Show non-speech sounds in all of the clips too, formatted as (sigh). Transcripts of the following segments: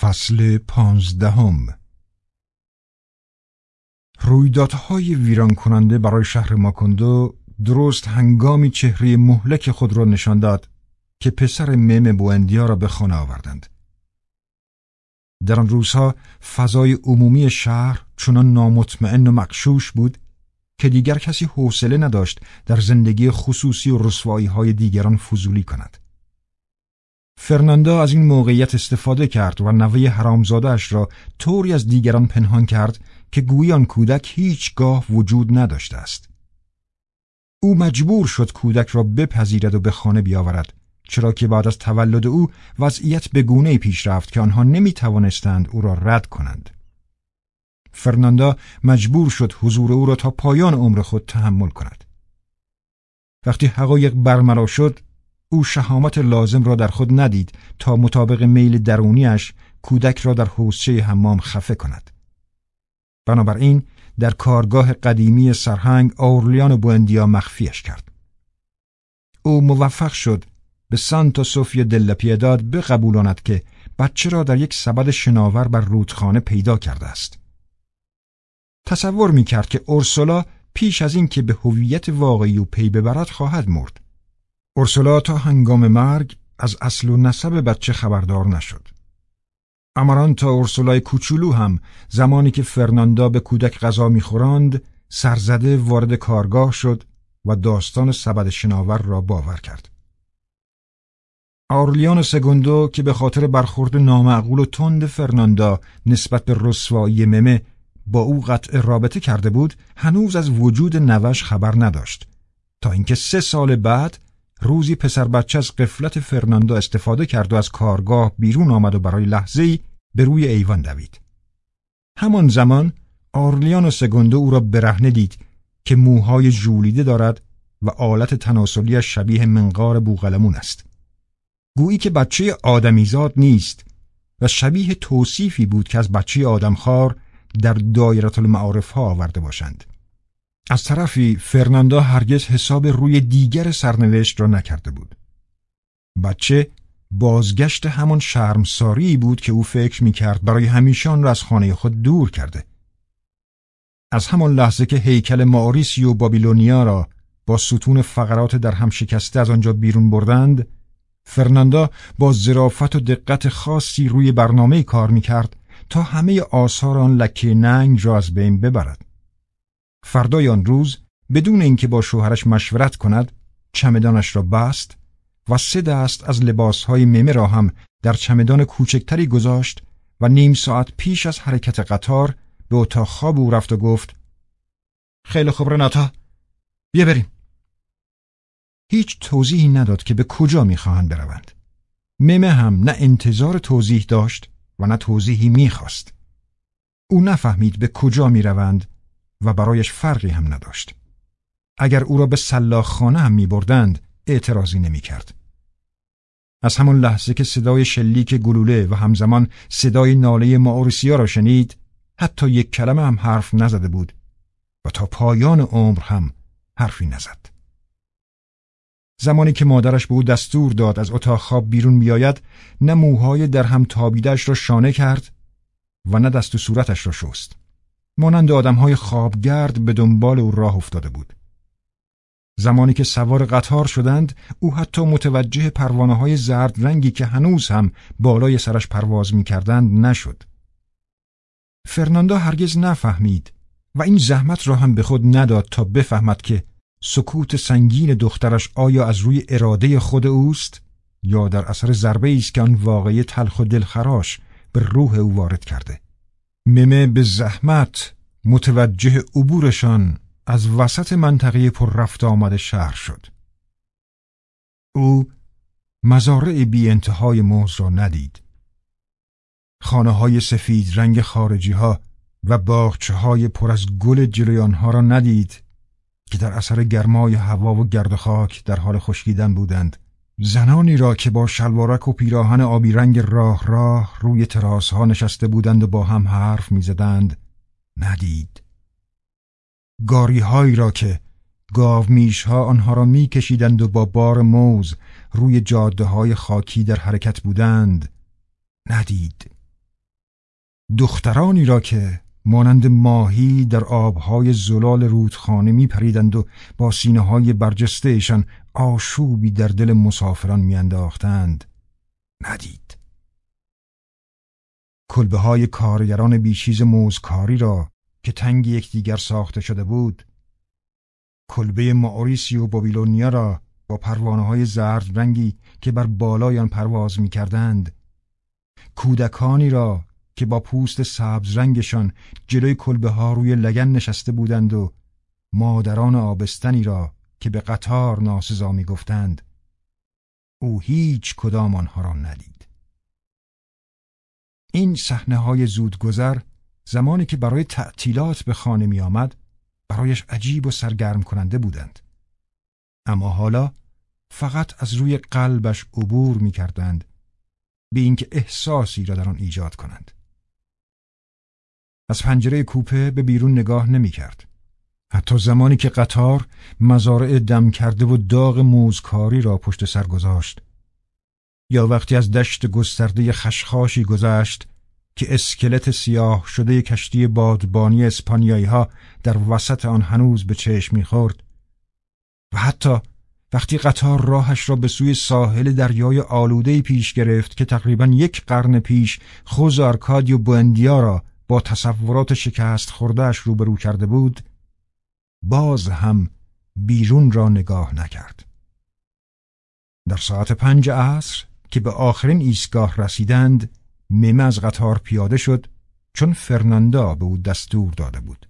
فصل پانزدهم رویدادهای ویران کننده برای شهر ماکندو درست هنگامی چهره مهلک خود را نشان داد که پسر مم بوندیا را به خانه آوردند. در آن روزها فضای عمومی شهر چنان نامطمئن و مقشوش بود که دیگر کسی حوصله نداشت در زندگی خصوصی و رسوایی های دیگران فضولی کند. فرناندا از این موقعیت استفاده کرد و نوه حرامزادهاش را طوری از دیگران پنهان کرد که گویی آن کودک هیچگاه وجود نداشته است. او مجبور شد کودک را بپذیرد و به خانه بیاورد چرا که بعد از تولد او وضعیت به گونه پیش رفت که آنها نمی توانستند او را رد کنند. فرناندا مجبور شد حضور او را تا پایان عمر خود تحمل کند. وقتی حقایق برملا شد او شهامت لازم را در خود ندید تا مطابق میل درونیش کودک را در حوزچه حمام خفه کند. بنابراین در کارگاه قدیمی سرهنگ آورلیان بوندیا مخفیش کرد. او موفق شد به سانتا سوفیا دلپیداد بقبولاند که بچه را در یک سبد شناور بر رودخانه پیدا کرده است. تصور می کرد که اورسولا پیش از این که به هویت واقعی او پی ببرد خواهد مرد. اورسولا تا هنگام مرگ از اصل و نسب بچه خبردار نشد. امارانتا اورسولای کوچولو هم زمانی که فرناندا به کودک غذا میخوراند سرزده وارد کارگاه شد و داستان سبد شناور را باور کرد. آرلیان سگوندو که به خاطر برخورد نامعقول و تند فرناندا نسبت به رسوایی ممه با او قطع رابطه کرده بود هنوز از وجود نوش خبر نداشت تا اینکه سه سال بعد روزی پسر بچه از قفلت فرناندا استفاده کرد و از کارگاه بیرون آمد و برای لحظه‌ای به روی ایوان دوید. همان زمان آرلیان و سگوندو او را برهنه دید که موهای ژولیده دارد و آلت تناسلیش شبیه منقار بوغلمون است. گویی که بچه آدمیزاد نیست و شبیه توصیفی بود که از بچه آدمخوار در دایرت المعارف ها آورده باشند. از طرفی فرناندا هرگز حساب روی دیگر سرنوشت را نکرده بود. بچه بازگشت همان شرمساری بود که او فکر می کرد برای همیشان را از خانه خود دور کرده. از همان لحظه که هیکل ماوریسیو بابیلونیا را با ستون فقرات در هم شکسته از آنجا بیرون بردند، فرناندا با ظرافت و دقت خاصی روی برنامه کار می کرد تا همه آثار آن لکه ننگ را از بین ببرد. فردای آن روز بدون اینکه با شوهرش مشورت کند چمدانش را بست و سه دست از لباسهای ممه را هم در چمدان کوچکتری گذاشت و نیم ساعت پیش از حرکت قطار به اتاق خواب او رفت و گفت خیلی خوب رناتا بیا بریم. هیچ توضیحی نداد که به کجا می‌خواهند بروند. ممه هم نه انتظار توضیح داشت و نه توضیحی می‌خواست. او نفهمید به کجا می‌روند و برایش فرقی هم نداشت. اگر او را به سلاخخانه هم میبردند اعتراضی نمی‌کرد. از همان لحظه که صدای شلیک گلوله و همزمان صدای ناله ماوریسیا را شنید حتی یک کلمه هم حرف نزده بود و تا پایان عمر هم حرفی نزد. زمانی که مادرش به او دستور داد از اتاق خواب بیرون بیاید نه موهای در هم تابیدش را شانه کرد و نه دست و صورتش را شست. مانند آدمهای خوابگرد به دنبال او راه افتاده بود. زمانی که سوار قطار شدند او حتی متوجه پروانه های زرد رنگی که هنوز هم بالای سرش پرواز می کردند نشد. فرناندا هرگز نفهمید و این زحمت را هم به خود نداد تا بفهمد که سکوت سنگین دخترش آیا از روی اراده خود اوست یا در اثر ضربه است که آن واقعی تلخ و دلخراش به روح او وارد کرده. ممه به زحمت متوجه عبورشان از وسط منطقه پر رفت آمد شهر شد. او مزارع بی انتهای موز را ندید. خانه های سفید رنگ خارجی ها و باغچه های پر از گل جلوی ها را ندید که در اثر گرمای هوا و گرد خاک در حال خشکیدن بودند. زنانی را که با شلوارک و پیراهن آبی رنگ راه راه روی تراس ها نشسته بودند و با هم حرف می‌زدند ندید. گاری هایی را که میش ها آنها را میکشیدند و با بار موز روی جاده های خاکی در حرکت بودند ندید. دخترانی را که مانند ماهی در آبهای زلال رودخانه می پریدند و با سینه های برجستهشان آشوبی در دل مسافران میانداختند. ندید. کلبه های کارگران بیچیز موزکاری را که تنگ یکدیگر ساخته شده بود کلبه ماوریسی و بابیلونیا را با پروانه های زرد رنگی که بر بالایان پرواز می کردند کودکانی را که با پوست سبز رنگشان جلوی کلبه ها روی لگن نشسته بودند و مادران آبستنی را که به قطار ناسزا می گفتند او هیچ کدام آنها را ندید. این صحنه های زودگذر زمانی که برای تعطیلات به خانه می آمد برایش عجیب و سرگرم کننده بودند. اما حالا فقط از روی قلبش عبور می کردند به اینکه احساسی را در آن ایجاد کنند. از پنجره کوپه به بیرون نگاه نمی کرد. حتی زمانی که قطار مزارع دم کرده و داغ موزکاری را پشت سر گذاشت. یا وقتی از دشت گسترده خشخاشی گذشت که اسکلت سیاه شده کشتی بادبانی اسپانیایی ها در وسط آن هنوز به چشم می‌خورد و حتی وقتی قطار راهش را به سوی ساحل دریای آلوده پیش گرفت که تقریبا یک قرن پیش خوز آرکادیو بوندیا را با تصورات شکست خوردهش روبرو کرده بود باز هم بیرون را نگاه نکرد در ساعت پنج عصر که به آخرین ایستگاه رسیدند ممه از قطار پیاده شد چون فرناندا به او دستور داده بود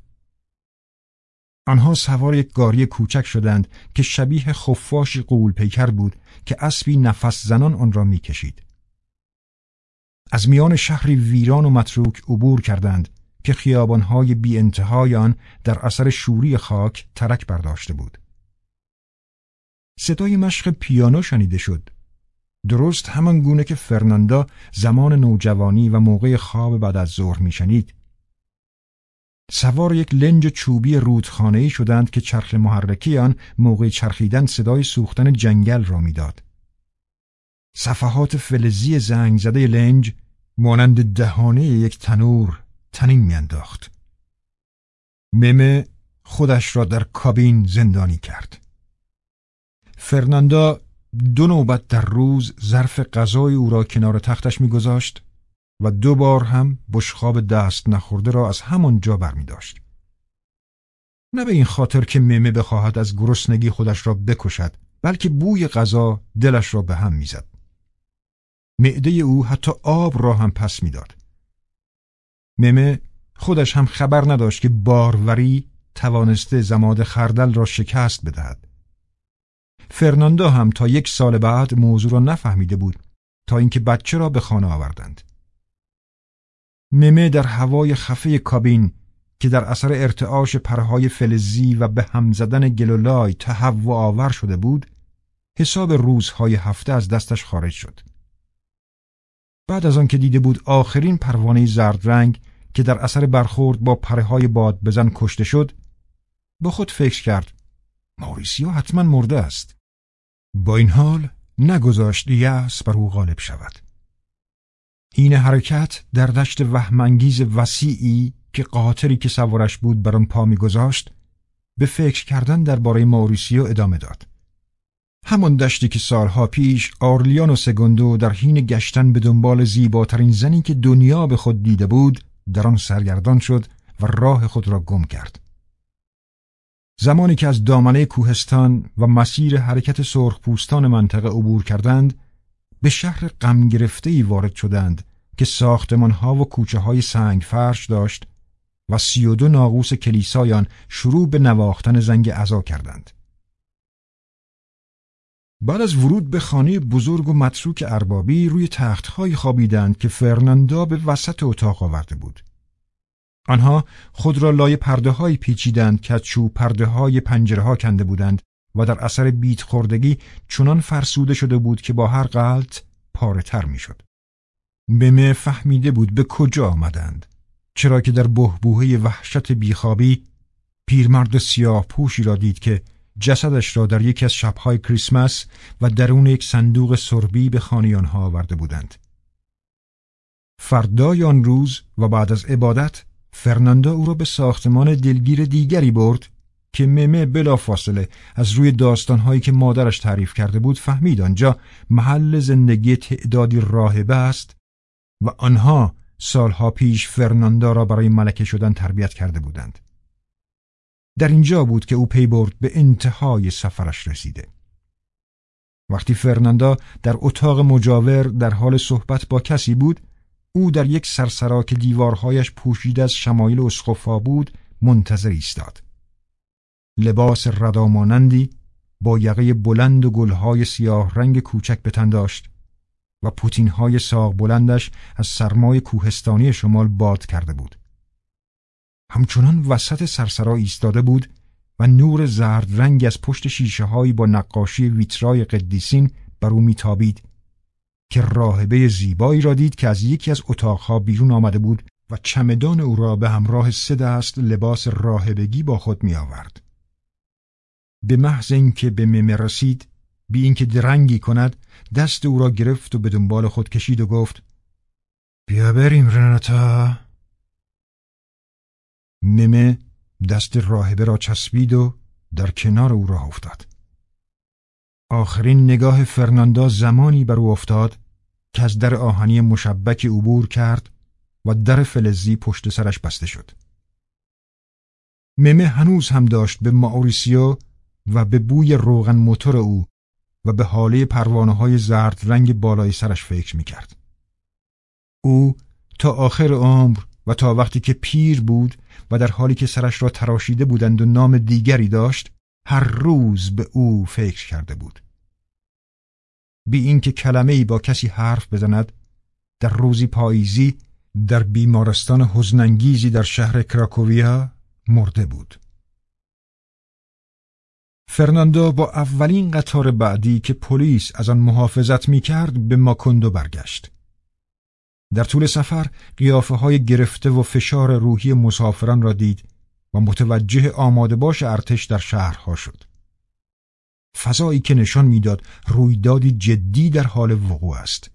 آنها سوار یک گاری کوچک شدند که شبیه خفاشی قول پیکر بود که اسبی نفس زنان آن را می‌کشید. از میان شهری ویران و متروک عبور کردند که خیابانهای بی آن در اثر شوری خاک ترک برداشته بود. صدای مشق پیانو شنیده شد. درست همان گونه که فرناندا زمان نوجوانی و موقع خواب بعد از ظهر میشنید. سوار یک لنج چوبی رودخانه‌ای شدند که چرخ محرکی آن موقع چرخیدن صدای سوختن جنگل را می‌داد. صفحات فلزی زنگ زده لنج مانند دهانه یک تنور تنین میانداخت. ممه خودش را در کابین زندانی کرد. فرناندا دو نوبت در روز ظرف غذای او را کنار تختش میگذاشت و دو بار هم بشخاب دست نخورده را از همان جا بر می داشت. نه به این خاطر که ممه بخواهد از گرسنگی خودش را بکشد بلکه بوی غذا دلش را به هم می‌زد. معده او حتی آب را هم پس می‌داد. ممه خودش هم خبر نداشت که باروری توانسته زماد خردل را شکست بدهد. فرناندا هم تا یک سال بعد موضوع را نفهمیده بود تا اینکه بچه را به خانه آوردند. ممه در هوای خفه کابین که در اثر ارتعاش پرهای فلزی و به هم زدن گلولای تهوع آور شده بود حساب روزهای هفته از دستش خارج شد بعد از آن که دیده بود آخرین پروانه زرد رنگ که در اثر برخورد با پرهای باد بزن کشته شد با خود فکر کرد ماریسیو حتما مرده است. با این حال نگذاشت یأس بر او غالب شود. این حرکت در دشت وهمانگیز وسیعی که قاطری که سوارش بود بر آن پا میگذاشت به فکر کردن درباره ماوریسیو ادامه داد. همان دشتی که سالها پیش آرلیان و سگوندو در حین گشتن به دنبال زیباترین زنی که دنیا به خود دیده بود در آن سرگردان شد و راه خود را گم کرد زمانی که از دامنه کوهستان و مسیر حرکت سرخپوستان منطقه عبور کردند به شهر غم گرفته وارد شدند که ساختمان ها و کوچه های سنگ فرش داشت و سی و دو ناقوس کلیسایان شروع به نواختن زنگ عزا کردند. بعد از ورود به خانه بزرگ و متروک اربابی روی تختهایی خوابیدند که فرناندا به وسط اتاق آورده بود. آنها خود را لای پرده های پیچیدند که از چوب پرده های پنجره ها کنده بودند و در اثر بیت خوردگی چنان فرسوده شده بود که با هر غلط پاره تر می شد. بمه فهمیده بود به کجا آمدند چرا که در بهبوهه وحشت بیخوابی پیرمرد سیاه پوشی را دید که جسدش را در یکی از شبهای کریسمس و درون یک صندوق سربی به خانه آنها آورده بودند. فردای آن روز و بعد از عبادت فرناندا او را به ساختمان دلگیر دیگری برد که ممه بلا فاصله از روی داستانهایی که مادرش تعریف کرده بود فهمید آنجا محل زندگی تعدادی راهبه است و آنها سالها پیش فرناندا را برای ملکه شدن تربیت کرده بودند. در اینجا بود که او پی برد به انتهای سفرش رسیده. وقتی فرناندا در اتاق مجاور در حال صحبت با کسی بود، او در یک سرسرا که دیوارهایش پوشیده از شمایل اسقفا بود، منتظر ایستاد. لباس ردامانندی با یقه بلند و گلهای سیاه رنگ کوچک به داشت و پوتینهای ساق بلندش از سرمای کوهستانی شمال باد کرده بود. همچنان وسط سرسرا ایستاده بود و نور زرد رنگ از پشت شیشه هایی با نقاشی ویترای قدیسین بر او میتابید که راهبه زیبایی را دید که از یکی از اتاقها بیرون آمده بود و چمدان او را به همراه سه دست لباس راهبگی با خود می آورد. به محض اینکه به ممه رسید بی اینکه درنگی کند دست او را گرفت و به دنبال خود کشید و گفت بیا بریم رناتا ممه دست راهبه را چسبید و در کنار او راه افتاد آخرین نگاه فرناندا زمانی بر او افتاد که از در آهنی مشبک عبور کرد و در فلزی پشت سرش بسته شد ممه هنوز هم داشت به ماوریسیو و به بوی روغن موتور او و به حاله پروانه های زرد رنگ بالای سرش فکر می کرد. او تا آخر عمر و تا وقتی که پیر بود و در حالی که سرش را تراشیده بودند و نام دیگری داشت هر روز به او فکر کرده بود. بی اینکه کلمه ای با کسی حرف بزند در روزی پاییزی در بیمارستان حزنانگیزی در شهر کراکوویا مرده بود. فرناندو با اولین قطار بعدی که پلیس از آن محافظت می کرد به ماکوندو برگشت. در طول سفر قیافه های گرفته و فشار روحی مسافران را دید و متوجه آماده باش ارتش در شهرها شد. فضایی که نشان می‌داد رویدادی جدی در حال وقوع است.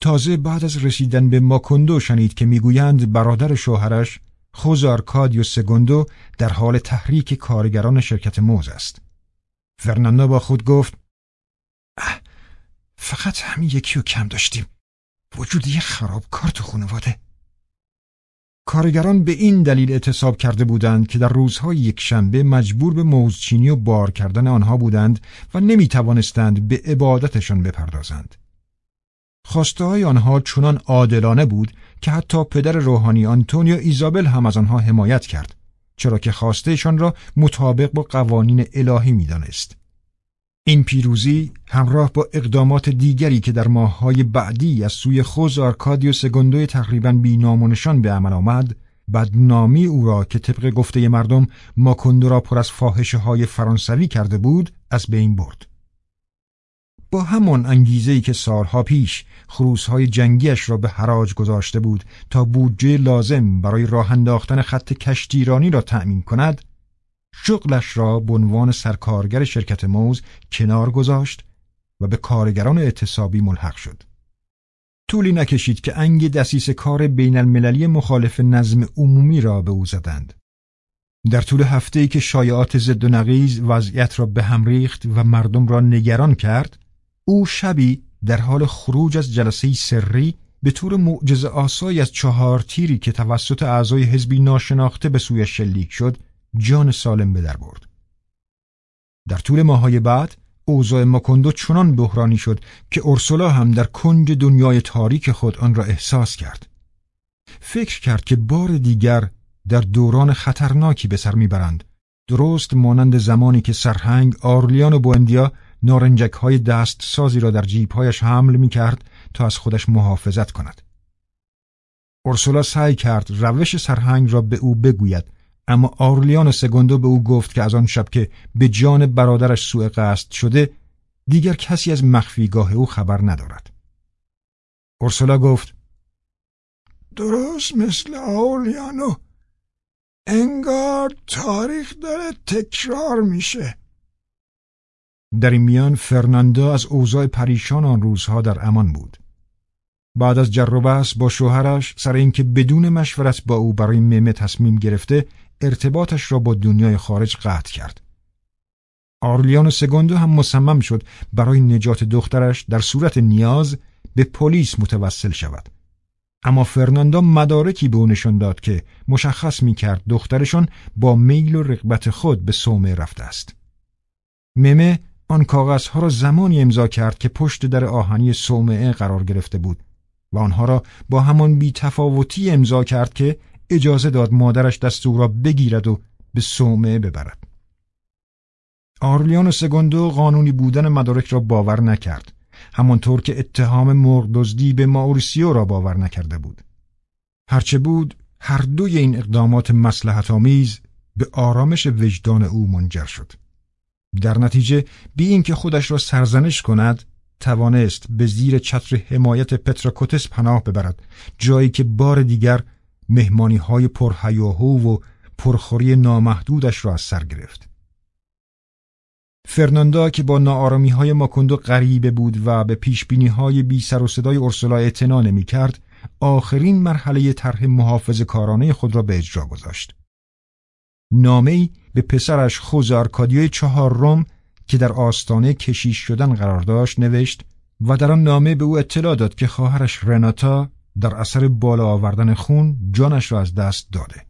تازه بعد از رسیدن به ماکوندو شنید که می‌گویند برادر شوهرش خوز آرکادیو سگوندو در حال تحریک کارگران شرکت موز است. فرناندا با خود گفت فقط همین یکی رو کم داشتیم. وجود یه خرابکار تو خانواده. کارگران به این دلیل اعتصاب کرده بودند که در روزهای یک شنبه مجبور به موزچینی و بار کردن آنها بودند و نمی توانستند به عبادتشان بپردازند. خواسته های آنها چنان عادلانه بود که حتی پدر روحانی آنتونیو ایزابل هم از آنها حمایت کرد چرا که خواستهشان را مطابق با قوانین الهی می‌دانست. این پیروزی همراه با اقدامات دیگری که در ماههای بعدی از سوی خوز آرکادیو سگوندوی تقریبا بی‌نام‌ونشان به عمل آمد بدنامی او را که طبق گفته مردم ماکندو را پر از فاحشه های فرانسوی کرده بود از بین برد. با همان انگیزه‌ای که سالها پیش خروسهای جنگیش را به حراج گذاشته بود تا بودجه لازم برای راه انداختن خط کشتیرانی را تأمین کند شغلش را به عنوان سرکارگر شرکت موز کنار گذاشت و به کارگران اعتصابی ملحق شد. طولی نکشید که انگ دسیس کار بین المللی مخالف نظم عمومی را به او زدند. در طول هفته که شایعات ضد و نقیز وضعیت را به هم ریخت و مردم را نگران کرد او شبی در حال خروج از جلسه سری به طور معجز آسایی از چهار تیری که توسط اعضای حزبی ناشناخته به سوی شلیک شد جان سالم به در برد. در طول ماهای بعد اوضاع ماکندو چنان بحرانی شد که اورسولا هم در کنج دنیای تاریک خود آن را احساس کرد. فکر کرد که بار دیگر در دوران خطرناکی به سر می‌برند. درست مانند زمانی که سرهنگ آرلیان و بوندیا نارنجک های دست سازی را در جیبهایش حمل می کرد تا از خودش محافظت کند. اورسولا سعی کرد روش سرهنگ را به او بگوید اما آرلیان سگوندو به او گفت که از آن شب که به جان برادرش سوء قصد شده دیگر کسی از مخفیگاه او خبر ندارد. اورسولا گفت درست مثل آرلیانو انگار تاریخ داره تکرار میشه. در این میان فرناندا از اوضاع پریشان آن روزها در امان بود. بعد از جر با شوهرش سر اینکه بدون مشورت با او برای ممه تصمیم گرفته ارتباطش را با دنیای خارج قطع کرد. آرلیان سگوندو هم مصمم شد برای نجات دخترش در صورت نیاز به پلیس متوسل شود. اما فرناندا مدارکی به او نشان داد که مشخص می کرد دخترشان با میل و رغبت خود به سومه رفته است. ممه آن کاغذها را زمانی امضا کرد که پشت در آهنی سومه قرار گرفته بود و آنها را با همان بیتفاوتی امضا کرد که اجازه داد مادرش دست او را بگیرد و به سومه ببرد. آرلیان سگوندو قانونی بودن مدارک را باور نکرد همانطور که اتهام مرغ دزدی به ماوریسیو را باور نکرده بود هرچه بود هر دوی این اقدامات مسلحت آمیز به آرامش وجدان او منجر شد در نتیجه بی اینکه خودش را سرزنش کند توانست به زیر چتر حمایت پتراکوتس پناه ببرد جایی که بار دیگر مهمانی های پرهیاهو و پرخوری نامحدودش را از سر گرفت فرناندا که با ناآرامی های ماکوندو غریبه بود و به پیش بینی های بی سر و صدای ارسلا اعتنا نمی کرد آخرین مرحله طرح محافظ کارانه خود را به اجرا گذاشت. نامه به پسرش خوزارکادیوی چهار روم که در آستانه کشیش شدن قرار داشت نوشت و در آن نامه به او اطلاع داد که خواهرش رناتا در اثر بالا آوردن خون جانش را از دست داده.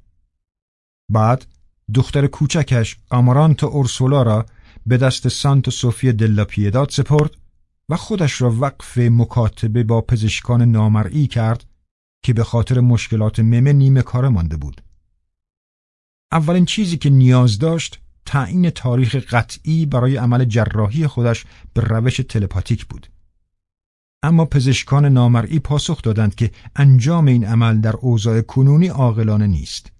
بعد دختر کوچکش آمارانتا اورسولا را به دست سانت سوفی دلا پیداد سپرد و خودش را وقف مکاتبه با پزشکان نامرئی کرد که به خاطر مشکلات ممه نیمه کاره مانده بود. اولین چیزی که نیاز داشت تعیین تاریخ قطعی برای عمل جراحی خودش به روش تلپاتیک بود. اما پزشکان نامرئی پاسخ دادند که انجام این عمل در اوضاع کنونی عاقلانه نیست.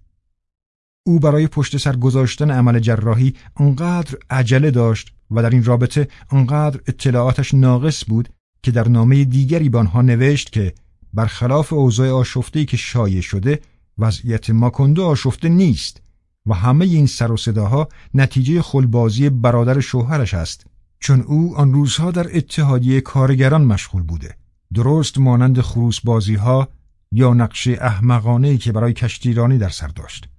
او برای پشت سر گذاشتن عمل جراحی انقدر عجله داشت و در این رابطه انقدر اطلاعاتش ناقص بود که در نامه دیگری به آنها نوشت که برخلاف اوضاع آشفته که شایع شده وضعیت ماکندو آشفته نیست و همه این سر و صداها نتیجه خلبازی برادر شوهرش است چون او آن روزها در اتحادیه کارگران مشغول بوده درست مانند خروس بازی ها یا نقشه احمقانه که برای کشتیرانی در سر داشت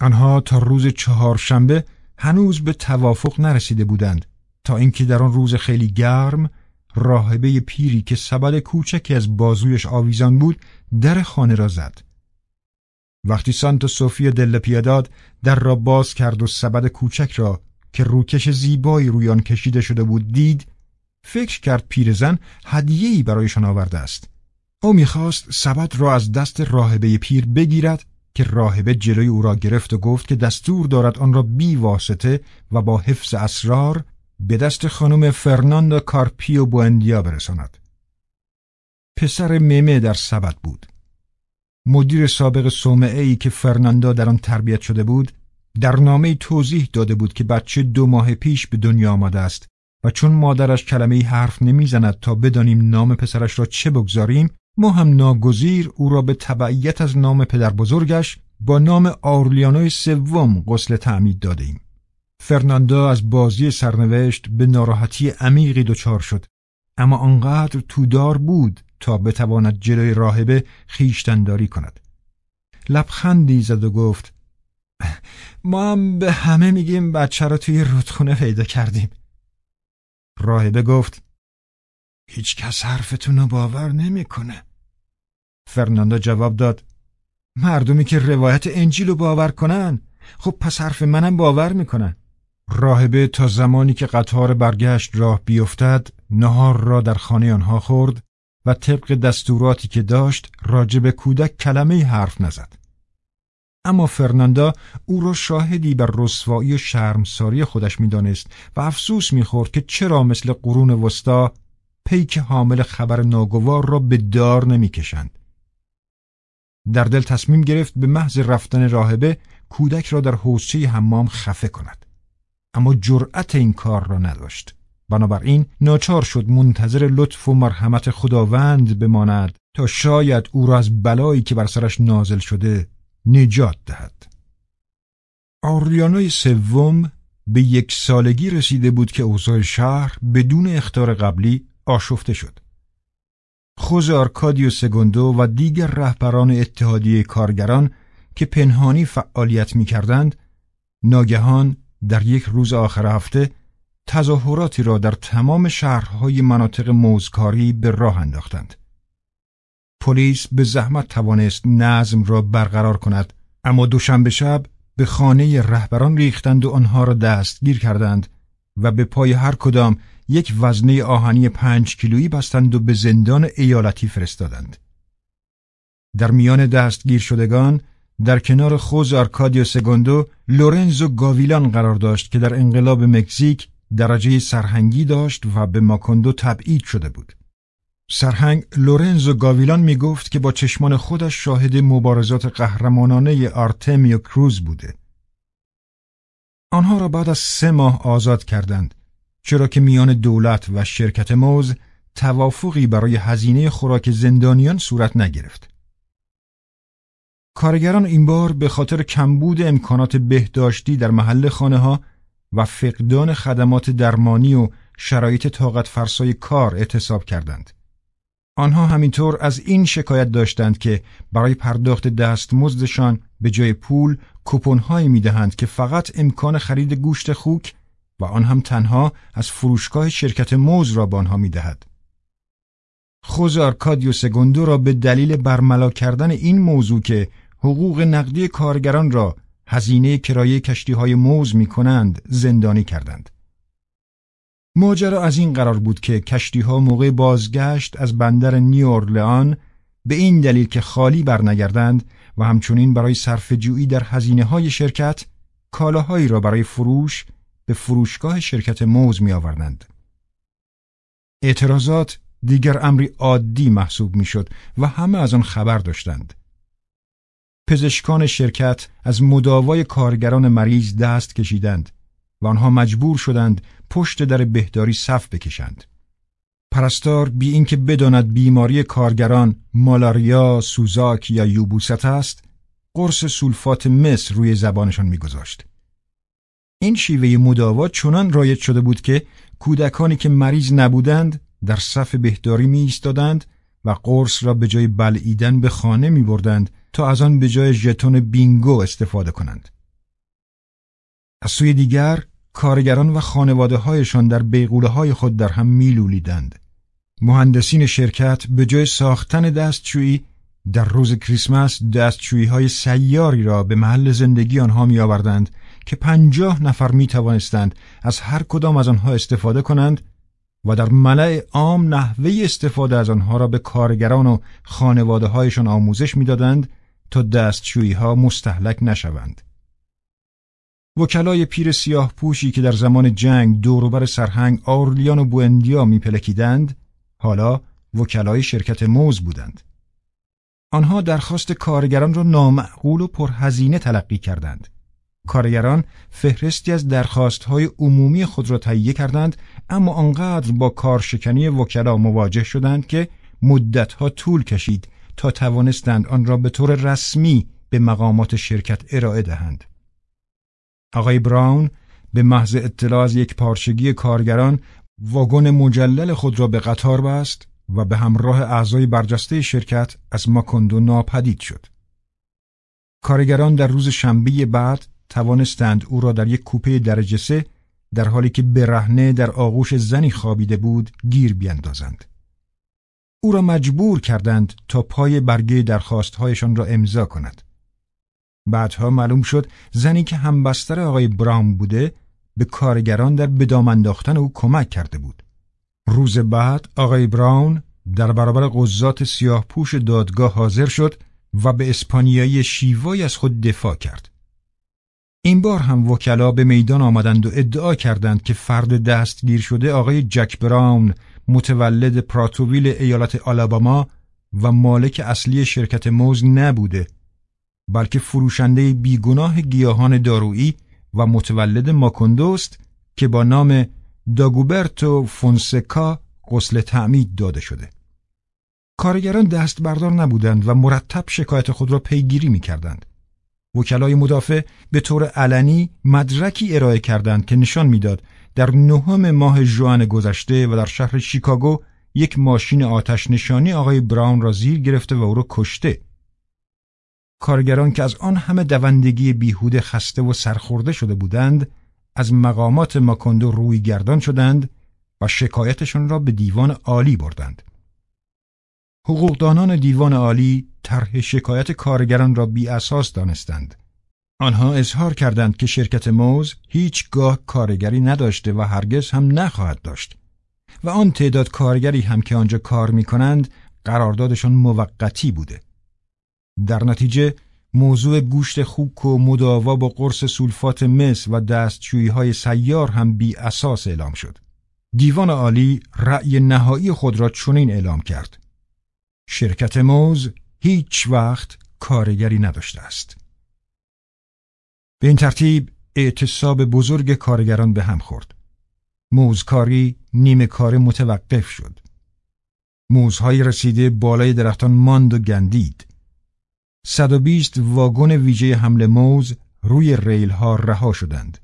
آنها تا روز چهارشنبه هنوز به توافق نرسیده بودند تا اینکه در آن روز خیلی گرم راهبه پیری که سبد کوچکی از بازویش آویزان بود در خانه را زد. وقتی سانتا سوفیا دل پیاداد در را باز کرد و سبد کوچک را که روکش زیبایی روی آن کشیده شده بود دید فکر کرد پیرزن هدیه‌ای برایشان آورده است. او می‌خواست سبد را از دست راهبه پیر بگیرد که راهبه جلوی او را گرفت و گفت که دستور دارد آن را بی واسطه و با حفظ اسرار به دست خانم فرناندو کارپیو بوندیا برساند. پسر ممه در سبد بود. مدیر سابق صومعه ای که فرناندا در آن تربیت شده بود در نامه توضیح داده بود که بچه دو ماه پیش به دنیا آمده است و چون مادرش کلمه حرف نمی‌زند تا بدانیم نام پسرش را چه بگذاریم ما هم ناگزیر او را به تبعیت از نام پدر بزرگش با نام آرلیانوی سوم غسل تعمید داده ایم. فرناندا از بازی سرنوشت به ناراحتی عمیقی دچار شد اما آنقدر تودار بود تا بتواند جلوی راهبه خیشتنداری کند لبخندی زد و گفت ما هم به همه میگیم بچه را توی رودخونه پیدا کردیم. راهبه گفت هیچ کس حرفتون رو باور نمی‌کنه. فرناندا جواب داد مردمی که روایت انجیل رو باور کنن خب پس حرف منم باور می‌کنن. راهبه تا زمانی که قطار برگشت راه بیفتد نهار را در خانه آنها خورد و طبق دستوراتی که داشت راجب کودک کلمه حرف نزد. اما فرناندا او را شاهدی بر رسوایی و شرمساری خودش می‌دانست و افسوس می‌خورد که چرا مثل قرون وسطا پیک حامل خبر ناگوار را به دار نمی‌کشند. در دل تصمیم گرفت به محض رفتن راهبه کودک را در حوزچه حمام خفه کند. اما جرأت این کار را نداشت. بنابراین ناچار شد منتظر لطف و مرحمت خداوند بماند تا شاید او را از بلایی که بر سرش نازل شده نجات دهد آریانوی سوم به یک سالگی رسیده بود که اوضاع شهر بدون اختار قبلی آشفته شد خوز آرکادیو سگوندو و دیگر رهبران اتحادیه کارگران که پنهانی فعالیت می کردند ناگهان در یک روز آخر هفته تظاهراتی را در تمام شهرهای مناطق موزکاری به راه انداختند. پلیس به زحمت توانست نظم را برقرار کند اما دوشنبه شب به خانه رهبران ریختند و آنها را دستگیر کردند و به پای هر کدام یک وزنه آهنی پنج کیلویی بستند و به زندان ایالتی فرستادند. در میان دستگیر شدگان در کنار خوز آرکادیو سگوندو لورنزو گاویلان قرار داشت که در انقلاب مکزیک درجه سرهنگی داشت و به ماکوندو تبعید شده بود. سرهنگ لورنزو گاویلان می گفت که با چشمان خودش شاهد مبارزات قهرمانانه آرتمیو کروز بوده. آنها را بعد از سه ماه آزاد کردند چرا که میان دولت و شرکت موز توافقی برای هزینه خوراک زندانیان صورت نگرفت. کارگران این بار به خاطر کمبود امکانات بهداشتی در محل خانه ها و فقدان خدمات درمانی و شرایط طاقت فرسای کار اعتصاب کردند. آنها همینطور از این شکایت داشتند که برای پرداخت دستمزدشان به جای پول کوپن‌هایی می‌دهند که فقط امکان خرید گوشت خوک و آن هم تنها از فروشگاه شرکت موز را به آنها می‌دهد. خوز آرکادیو سگوندو را به دلیل برملا کردن این موضوع که حقوق نقدی کارگران را هزینه کرایه کشتی های موز می کنند زندانی کردند. ماجرا از این قرار بود که کشتی ها موقع بازگشت از بندر نیورلئان به این دلیل که خالی برنگردند و همچنین برای صرفه‌جویی در هزینه های شرکت کالاهایی را برای فروش به فروشگاه شرکت موز می آوردند. اعتراضات دیگر امری عادی محسوب می‌شد و همه از آن خبر داشتند. پزشکان شرکت از مداوای کارگران مریض دست کشیدند و آنها مجبور شدند پشت در بهداری صف بکشند. پرستار بی اینکه بداند بیماری کارگران مالاریا، سوزاک یا یوبوست است، قرص سولفات مس روی زبانشان میگذاشت. این شیوه مداوا چنان رایج شده بود که کودکانی که مریض نبودند در صف بهداری می ایستادند و قرص را به جای بلعیدن به خانه می بردند تا از آن به جای ژتون بینگو استفاده کنند. از سوی دیگر کارگران و خانواده هایشان در بیغوله های خود در هم میلولیدند. مهندسین شرکت به جای ساختن دستشویی در روز کریسمس دستشویی های سیاری را به محل زندگی آنها می آوردند که پنجاه نفر می توانستند از هر کدام از آنها استفاده کنند و در ملع عام نحوه استفاده از آنها را به کارگران و خانواده هایشان آموزش می‌دادند تا دستشویی ها مستحلک نشوند. وکلای پیر سیاه پوشی که در زمان جنگ دوروبر سرهنگ آرلیان و بوندیا میپلکیدند حالا وکلای شرکت موز بودند. آنها درخواست کارگران را نامعقول و پرهزینه تلقی کردند. کارگران فهرستی از درخواستهای عمومی خود را تهیه کردند اما آنقدر با کارشکنی وکلا مواجه شدند که مدتها طول کشید تا توانستند آن را به طور رسمی به مقامات شرکت ارائه دهند. آقای براون به محض اطلاع از یک پارچگی کارگران واگن مجلل خود را به قطار بست و به همراه اعضای برجسته شرکت از ماکندو ناپدید شد. کارگران در روز شنبه بعد توانستند او را در یک کوپه درجه سه در حالی که برهنه در آغوش زنی خوابیده بود گیر بیندازند. او را مجبور کردند تا پای برگه درخواستهایشان را امضا کند. بعدها معلوم شد زنی که همبستر آقای برام بوده به کارگران در بدام انداختن او کمک کرده بود. روز بعد آقای براون در برابر قضات سیاه پوش دادگاه حاضر شد و به اسپانیایی شیوایی از خود دفاع کرد. این بار هم وکلا به میدان آمدند و ادعا کردند که فرد دستگیر شده آقای جک براون متولد پراتوویل ایالت آلاباما و مالک اصلی شرکت موز نبوده بلکه فروشنده بیگناه گیاهان دارویی و متولد ماکوندوست که با نام داگوبرتو فونسکا غسل تعمید داده شده. کارگران دست بردار نبودند و مرتب شکایت خود را پیگیری می کردند. وکلای مدافع به طور علنی مدرکی ارائه کردند که نشان می‌داد در نهم ماه ژوئن گذشته و در شهر شیکاگو یک ماشین آتش نشانی آقای براون را زیر گرفته و او را کشته. کارگران که از آن همه دوندگی بیهوده خسته و سرخورده شده بودند از مقامات ماکندو روی گردان شدند و شکایتشان را به دیوان عالی بردند. حقوقدانان دیوان عالی طرح شکایت کارگران را بی اساس دانستند. آنها اظهار کردند که شرکت موز هیچگاه کارگری نداشته و هرگز هم نخواهد داشت و آن تعداد کارگری هم که آنجا کار می کنند قراردادشان موقتی بوده. در نتیجه موضوع گوشت خوک و مداوا با قرص سولفات مس و دستشویی های سیار هم بی اساس اعلام شد. دیوان عالی رأی نهایی خود را چنین اعلام کرد. شرکت موز هیچ وقت کارگری نداشته است. به این ترتیب اعتصاب بزرگ کارگران به هم خورد. موزکاری نیمه کار متوقف شد. موزهای رسیده بالای درختان ماند و گندید. 120 واگن ویژه حمل موز روی ریل ها رها شدند.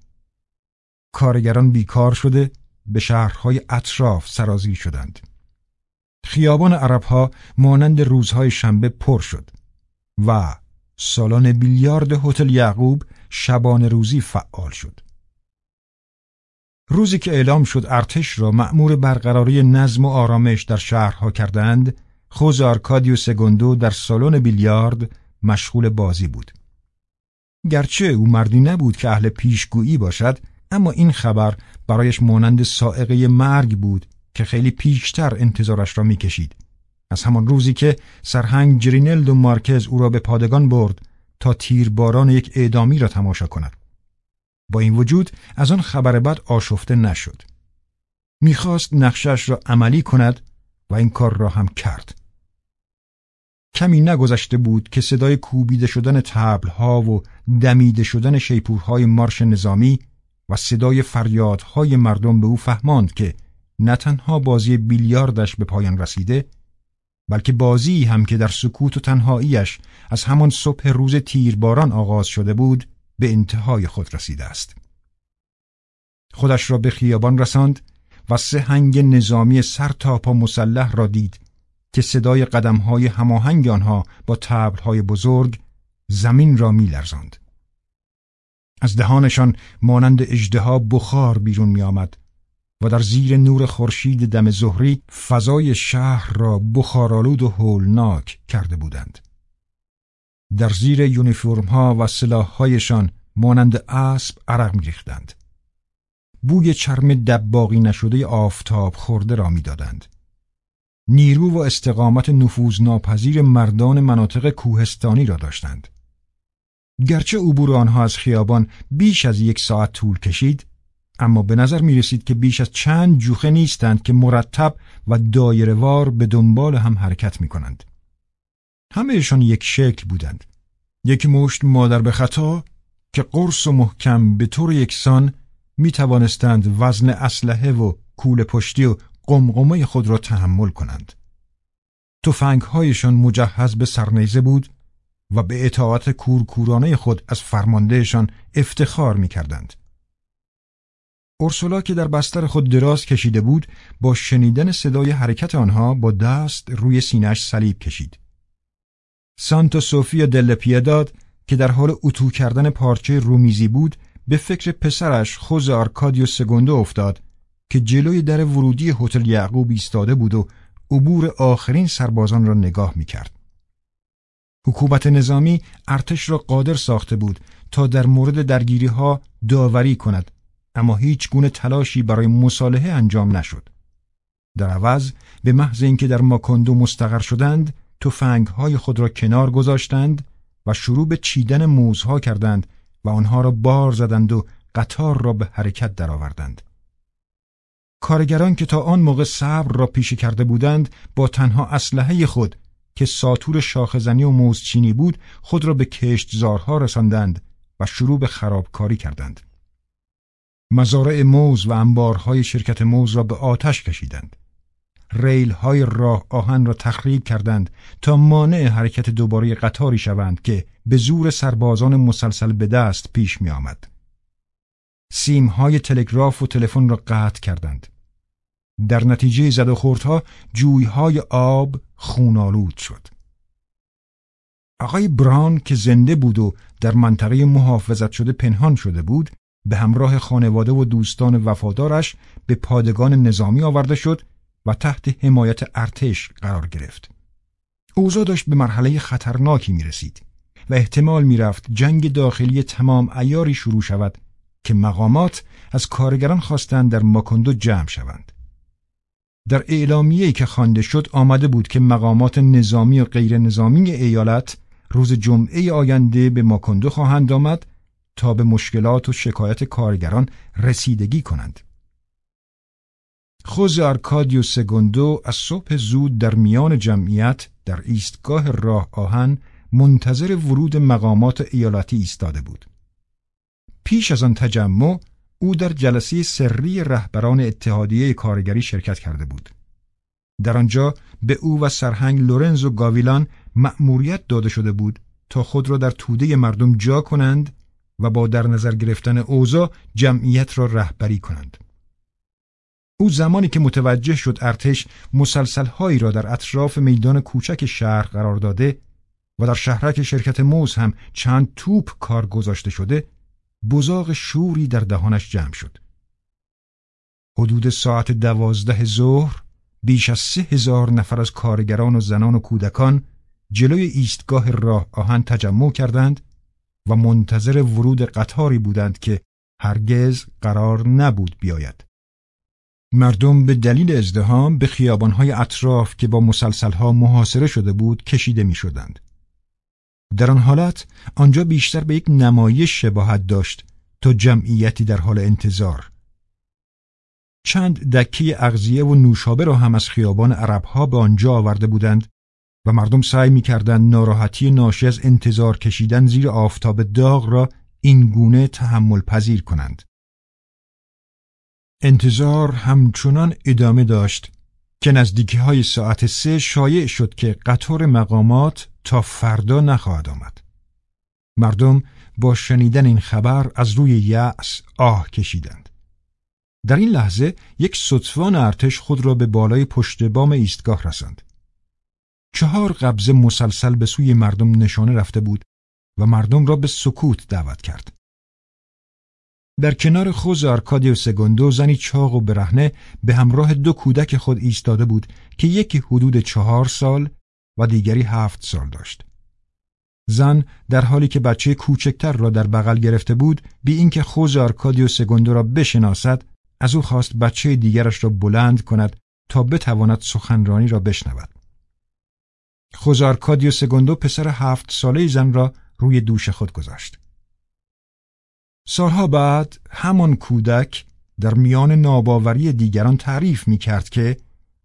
کارگران بیکار شده به شهرهای اطراف سرازیر شدند. خیابان عربها مانند روزهای شنبه پر شد و سالن بیلیارد هتل یعقوب شبان روزی فعال شد. روزی که اعلام شد ارتش را مأمور برقراری نظم و آرامش در شهرها کردند، خوز آرکادیو سگوندو در سالن بیلیارد مشغول بازی بود. گرچه او مردی نبود که اهل پیشگویی باشد، اما این خبر برایش مانند سائقه مرگ بود که خیلی پیشتر انتظارش را می‌کشید. از همان روزی که سرهنگ جرینلد و مارکز او را به پادگان برد تا تیرباران یک اعدامی را تماشا کند. با این وجود از آن خبر بد آشفته نشد. می‌خواست نقشش را عملی کند و این کار را هم کرد. کمی نگذشته بود که صدای کوبیده شدن تبلها و دمیده شدن شیپورهای مارش نظامی و صدای فریادهای مردم به او فهماند که نه تنها بازی بیلیاردش به پایان رسیده بلکه بازی هم که در سکوت و تنهاییش از همان صبح روز تیرباران آغاز شده بود به انتهای خود رسیده است. خودش را به خیابان رساند و سه هنگ نظامی سر تا پا مسلح را دید که صدای قدمهای هماهنگ آنها با تبلهای بزرگ زمین را میلرزاند. از دهانشان مانند اجدها بخار بیرون می آمد و در زیر نور خورشید دم ظهری فضای شهر را بخارالود و هولناک کرده بودند. در زیر یونیفرم ها و سلاح هایشان مانند اسب عرق میریختند. بوی چرم دباغی نشده آفتاب خورده را می‌دادند. نیرو و استقامت نفوذ ناپذیر مردان مناطق کوهستانی را داشتند. گرچه عبور آنها از خیابان بیش از یک ساعت طول کشید اما به نظر می رسید که بیش از چند جوخه نیستند که مرتب و دایرهوار به دنبال هم حرکت می کنند. همهشان یک شکل بودند. یک مشت مادر به خطا که قرص و محکم به طور یکسان می توانستند وزن اسلحه و کول پشتی و قمقمه خود را تحمل کنند. هایشان مجهز به سرنیزه بود و به اطاعت کورکورانه خود از فرماندهشان افتخار می کردند. اورسولا که در بستر خود دراز کشیده بود با شنیدن صدای حرکت آنها با دست روی سینهش صلیب کشید. سانتا سوفیا دل پیداد که در حال اتو کردن پارچه رومیزی بود به فکر پسرش خوز آرکادیو سگونده افتاد که جلوی در ورودی هتل یعقوب ایستاده بود و عبور آخرین سربازان را نگاه می کرد. حکومت نظامی ارتش را قادر ساخته بود تا در مورد درگیری ها داوری کند اما هیچ گونه تلاشی برای مصالحه انجام نشد. در عوض به محض اینکه در ماکندو مستقر شدند های خود را کنار گذاشتند و شروع به چیدن موزها کردند و آنها را بار زدند و قطار را به حرکت درآوردند. کارگران که تا آن موقع صبر را پیشه کرده بودند با تنها اسلحه خود که ساتور شاخزنی و موزچینی بود خود را به کشتزارها رساندند و شروع به خرابکاری کردند. مزارع موز و انبارهای شرکت موز را به آتش کشیدند. ریل های راه آهن را تخریب کردند تا مانع حرکت دوباره قطاری شوند که به زور سربازان مسلسل به دست پیش می آمد. سیم های تلگراف و تلفن را قطع کردند. در نتیجه زد و خوردها جویهای آب خونالود شد. آقای بران که زنده بود و در منطقه محافظت شده پنهان شده بود به همراه خانواده و دوستان وفادارش به پادگان نظامی آورده شد و تحت حمایت ارتش قرار گرفت. اوضاع داشت به مرحله خطرناکی می رسید و احتمال می رفت جنگ داخلی تمام ایاری شروع شود که مقامات از کارگران خواستند در ماکندو جمع شوند. در اعلامیه‌ای که خوانده شد آمده بود که مقامات نظامی و غیر نظامی ایالت روز جمعه آینده به ماکندو خواهند آمد تا به مشکلات و شکایت کارگران رسیدگی کنند. خوز آرکادیو سگوندو از صبح زود در میان جمعیت در ایستگاه راه آهن منتظر ورود مقامات ایالتی ایستاده بود. پیش از آن تجمع او در جلسه سری رهبران اتحادیه کارگری شرکت کرده بود. در آنجا به او و سرهنگ لورنزو گاویلان مأموریت داده شده بود تا خود را در توده مردم جا کنند و با در نظر گرفتن اوضاع جمعیت را رهبری کنند. او زمانی که متوجه شد ارتش مسلسلهایی را در اطراف میدان کوچک شهر قرار داده و در شهرک شرکت موز هم چند توپ کار گذاشته شده بزاق شوری در دهانش جمع شد. حدود ساعت دوازده ظهر بیش از سه هزار نفر از کارگران و زنان و کودکان جلوی ایستگاه راه آهن تجمع کردند و منتظر ورود قطاری بودند که هرگز قرار نبود بیاید. مردم به دلیل ازدهام به خیابانهای اطراف که با مسلسلها محاصره شده بود کشیده می شدند. در آن حالت آنجا بیشتر به یک نمایش شباهت داشت تا جمعیتی در حال انتظار. چند دکه اغذیه و نوشابه را هم از خیابان عربها به آنجا آورده بودند و مردم سعی می‌کردند ناراحتی ناشی از انتظار کشیدن زیر آفتاب داغ را این گونه تحمل پذیر کنند. انتظار همچنان ادامه داشت که نزدیکی های ساعت سه شایع شد که قطار مقامات تا فردا نخواهد آمد. مردم با شنیدن این خبر از روی یأس آه کشیدند. در این لحظه یک صدفان ارتش خود را به بالای پشت بام ایستگاه رساند. چهار قبضه مسلسل به سوی مردم نشانه رفته بود و مردم را به سکوت دعوت کرد. در کنار خوز آرکادیو سگوندو زنی چاق و برهنه به همراه دو کودک خود ایستاده بود که یکی حدود چهار سال و دیگری هفت سال داشت. زن در حالی که بچه کوچکتر را در بغل گرفته بود بی اینکه خوز آرکادیو سگوندو را بشناسد از او خواست بچه دیگرش را بلند کند تا بتواند سخنرانی را بشنود. خوز آرکادیو سگوندو پسر هفت ساله زن را روی دوش خود گذاشت. سالها بعد همان کودک در میان ناباوری دیگران تعریف می کرد که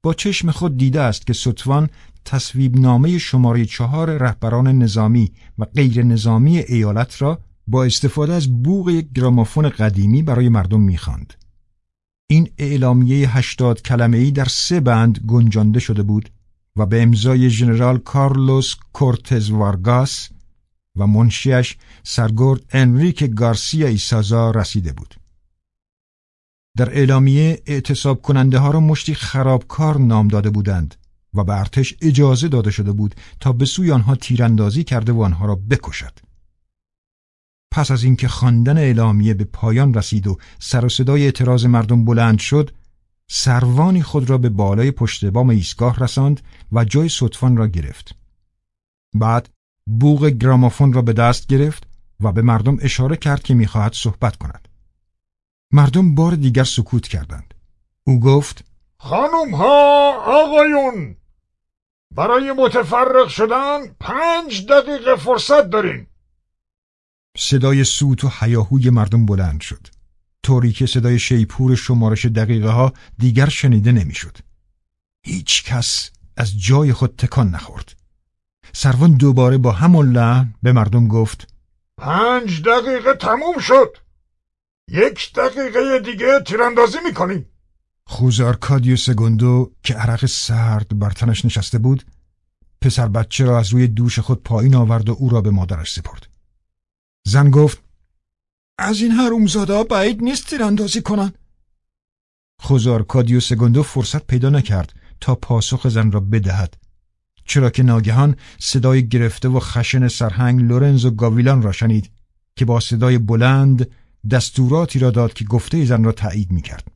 با چشم خود دیده است که ستوان تصویب نامه شماره چهار رهبران نظامی و غیر نظامی ایالت را با استفاده از بوغ یک گرامافون قدیمی برای مردم می‌خواند. این اعلامیه هشتاد کلمه ای در سه بند گنجانده شده بود و به امضای ژنرال کارلوس کورتز وارگاس و منشیش سرگرد انریک گارسیا ایسازا رسیده بود. در اعلامیه اعتصاب کننده ها را مشتی خرابکار نام داده بودند و به ارتش اجازه داده شده بود تا به سوی آنها تیراندازی کرده و آنها را بکشد. پس از اینکه خواندن اعلامیه به پایان رسید و سر و صدای اعتراض مردم بلند شد، سروانی خود را به بالای پشت بام ایستگاه رساند و جای صدفان را گرفت. بعد بوغ گرامافون را به دست گرفت و به مردم اشاره کرد که می‌خواهد صحبت کند. مردم بار دیگر سکوت کردند. او گفت خانم ها آقایون برای متفرق شدن پنج دقیقه فرصت دارین. صدای سوت و حیاهوی مردم بلند شد. طوری که صدای شیپور شمارش دقیقه ها دیگر شنیده نمی‌شد. هیچ کس از جای خود تکان نخورد. سروان دوباره با همون لحن به مردم گفت پنج دقیقه تموم شد. یک دقیقه دیگه تیراندازی می‌کنیم. خوزار کادیو سگوندو که عرق سرد بر تنش نشسته بود پسر بچه را از روی دوش خود پایین آورد و او را به مادرش سپرد. زن گفت از این حرومزاده بعید نیست تیراندازی کنن. خوزارکادیو سگوندو فرصت پیدا نکرد تا پاسخ زن را بدهد. چرا که ناگهان صدای گرفته و خشن سرهنگ لورنز و گاویلان را شنید که با صدای بلند دستوراتی را داد که گفته زن را تایید می کرد.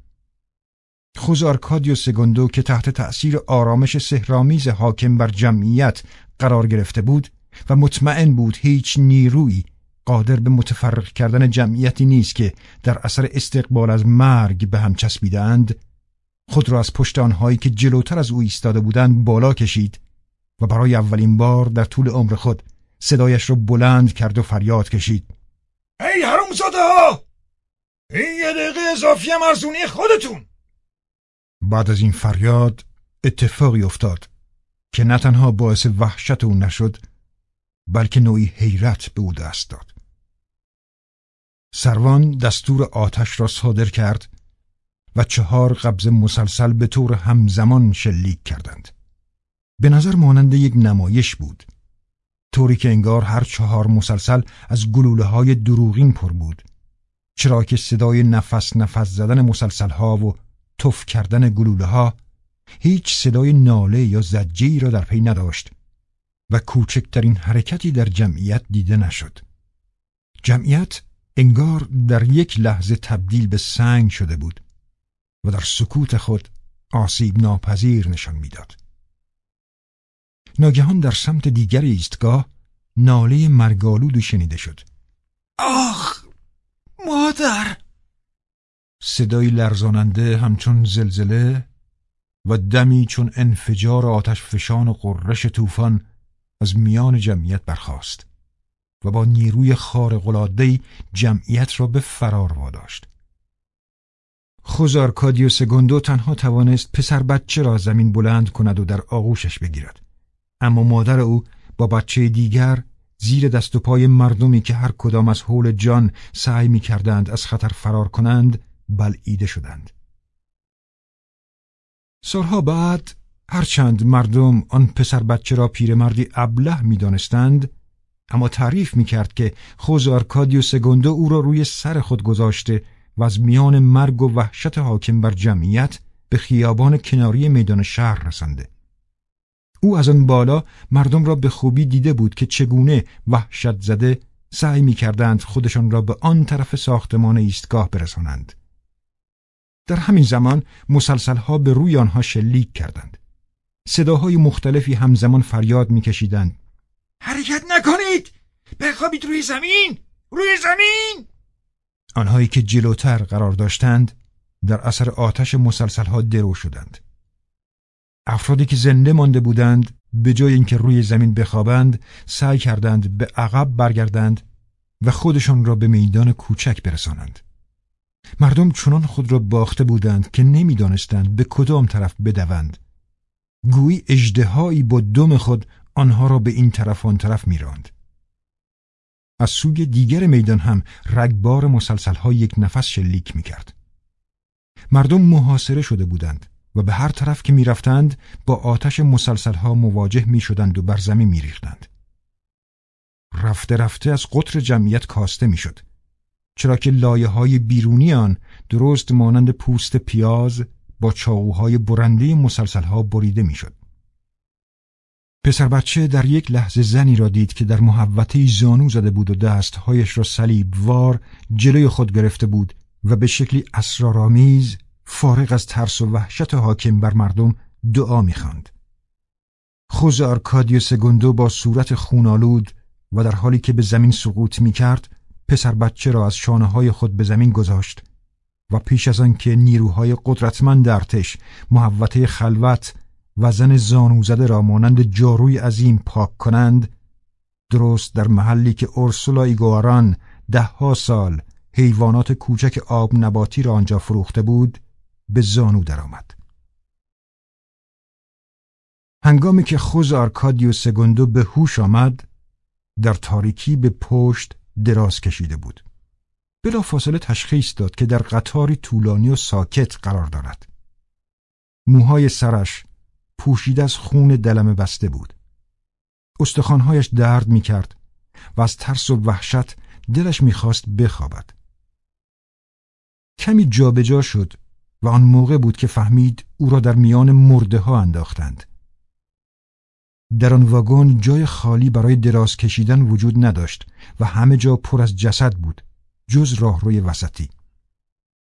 خوزارکادیو سگوندو که تحت تأثیر آرامش سهرامیز حاکم بر جمعیت قرار گرفته بود و مطمئن بود هیچ نیرویی قادر به متفرق کردن جمعیتی نیست که در اثر استقبال از مرگ به هم چسبیدند خود را از پشت آنهایی که جلوتر از او ایستاده بودند بالا کشید و برای اولین بار در طول عمر خود صدایش را بلند کرد و فریاد کشید. ای حرومزاده ها! این یه دقیقه اضافی مرزونی خودتون! بعد از این فریاد اتفاقی افتاد که نه تنها باعث وحشت او نشد بلکه نوعی حیرت به او دست داد. سروان دستور آتش را صادر کرد و چهار قبض مسلسل به طور همزمان شلیک کردند. به نظر مانند یک نمایش بود. طوری که انگار هر چهار مسلسل از گلوله های دروغین پر بود. چرا که صدای نفس نفس زدن مسلسل ها و تف کردن گلوله ها هیچ صدای ناله یا زجی را در پی نداشت و کوچکترین حرکتی در جمعیت دیده نشد. جمعیت انگار در یک لحظه تبدیل به سنگ شده بود و در سکوت خود آسیب ناپذیر نشان می‌داد. ناگهان در سمت دیگر ایستگاه ناله مرگالود شنیده شد. آخ مادر صدای لرزاننده همچون زلزله و دمی چون انفجار آتش فشان و قررش طوفان از میان جمعیت برخاست و با نیروی خارق‌العاده‌ای جمعیت را به فرار واداشت. خوزارکادیو سگوندو تنها توانست پسر بچه را زمین بلند کند و در آغوشش بگیرد. اما مادر او با بچه دیگر زیر دست و پای مردمی که هر کدام از حول جان سعی می کردند از خطر فرار کنند بلعیده شدند. سالها بعد هرچند مردم آن پسر بچه را پیرمردی ابله می دانستند اما تعریف می کرد که خوز آرکادیو سگوندو او را روی سر خود گذاشته و از میان مرگ و وحشت حاکم بر جمعیت به خیابان کناری میدان شهر رسنده. او از آن بالا مردم را به خوبی دیده بود که چگونه وحشت زده سعی می کردند خودشان را به آن طرف ساختمان ایستگاه برسانند. در همین زمان مسلسلها به روی آنها شلیک کردند. صداهای مختلفی همزمان فریاد میکشیدند. حرکت نکنید! بخوابید روی زمین! روی زمین! آنهایی که جلوتر قرار داشتند در اثر آتش مسلسلها درو شدند. افرادی که زنده مانده بودند به جای اینکه روی زمین بخوابند سعی کردند به عقب برگردند و خودشان را به میدان کوچک برسانند. مردم چنان خود را باخته بودند که نمی‌دانستند به کدام طرف بدوند. گویی اجدهایی با دم خود آنها را به این طرف آن طرف میراند. از سوی دیگر میدان هم رگبار مسلسلها یک نفس شلیک می‌کرد. مردم محاصره شده بودند و به هر طرف که می‌رفتند با آتش مسلسلها مواجه می‌شدند و بر زمین میریختند. رفته رفته از قطر جمعیت کاسته می‌شد. چرا که لایه های بیرونی آن درست مانند پوست پیاز با چاقوهای برنده مسلسلها بریده می‌شد. پسر بچه در یک لحظه زنی را دید که در محوطه زانو زده بود و دستهایش را صلیب وار جلوی خود گرفته بود و به شکلی اسرارآمیز فارغ از ترس و وحشت حاکم بر مردم دعا می‌خواند. خوز آرکادیو سگوندو با صورت خونالود و در حالی که به زمین سقوط می‌کرد پسر بچه را از شانه های خود به زمین گذاشت و پیش از آن که نیروهای قدرتمند ارتش محوطه خلوت و زن زانوزده را مانند جاروی عظیم پاک کنند درست در محلی که اورسولا ایگواران دهها سال حیوانات کوچک آب نباتی را آنجا فروخته بود به زانو درآمد. هنگامی که خوز آرکادیو سگوندو به هوش آمد در تاریکی به پشت دراز کشیده بود. بلا فاصله تشخیص داد که در قطاری طولانی و ساکت قرار دارد. موهای سرش پوشیده از خون دلم بسته بود. استخوانهایش درد می کرد و از ترس و وحشت دلش می‌خواست بخوابد. کمی جابجا شد و آن موقع بود که فهمید او را در میان مرده ها انداختند. در آن واگن جای خالی برای دراز کشیدن وجود نداشت و همه جا پر از جسد بود جز راهروی وسطی.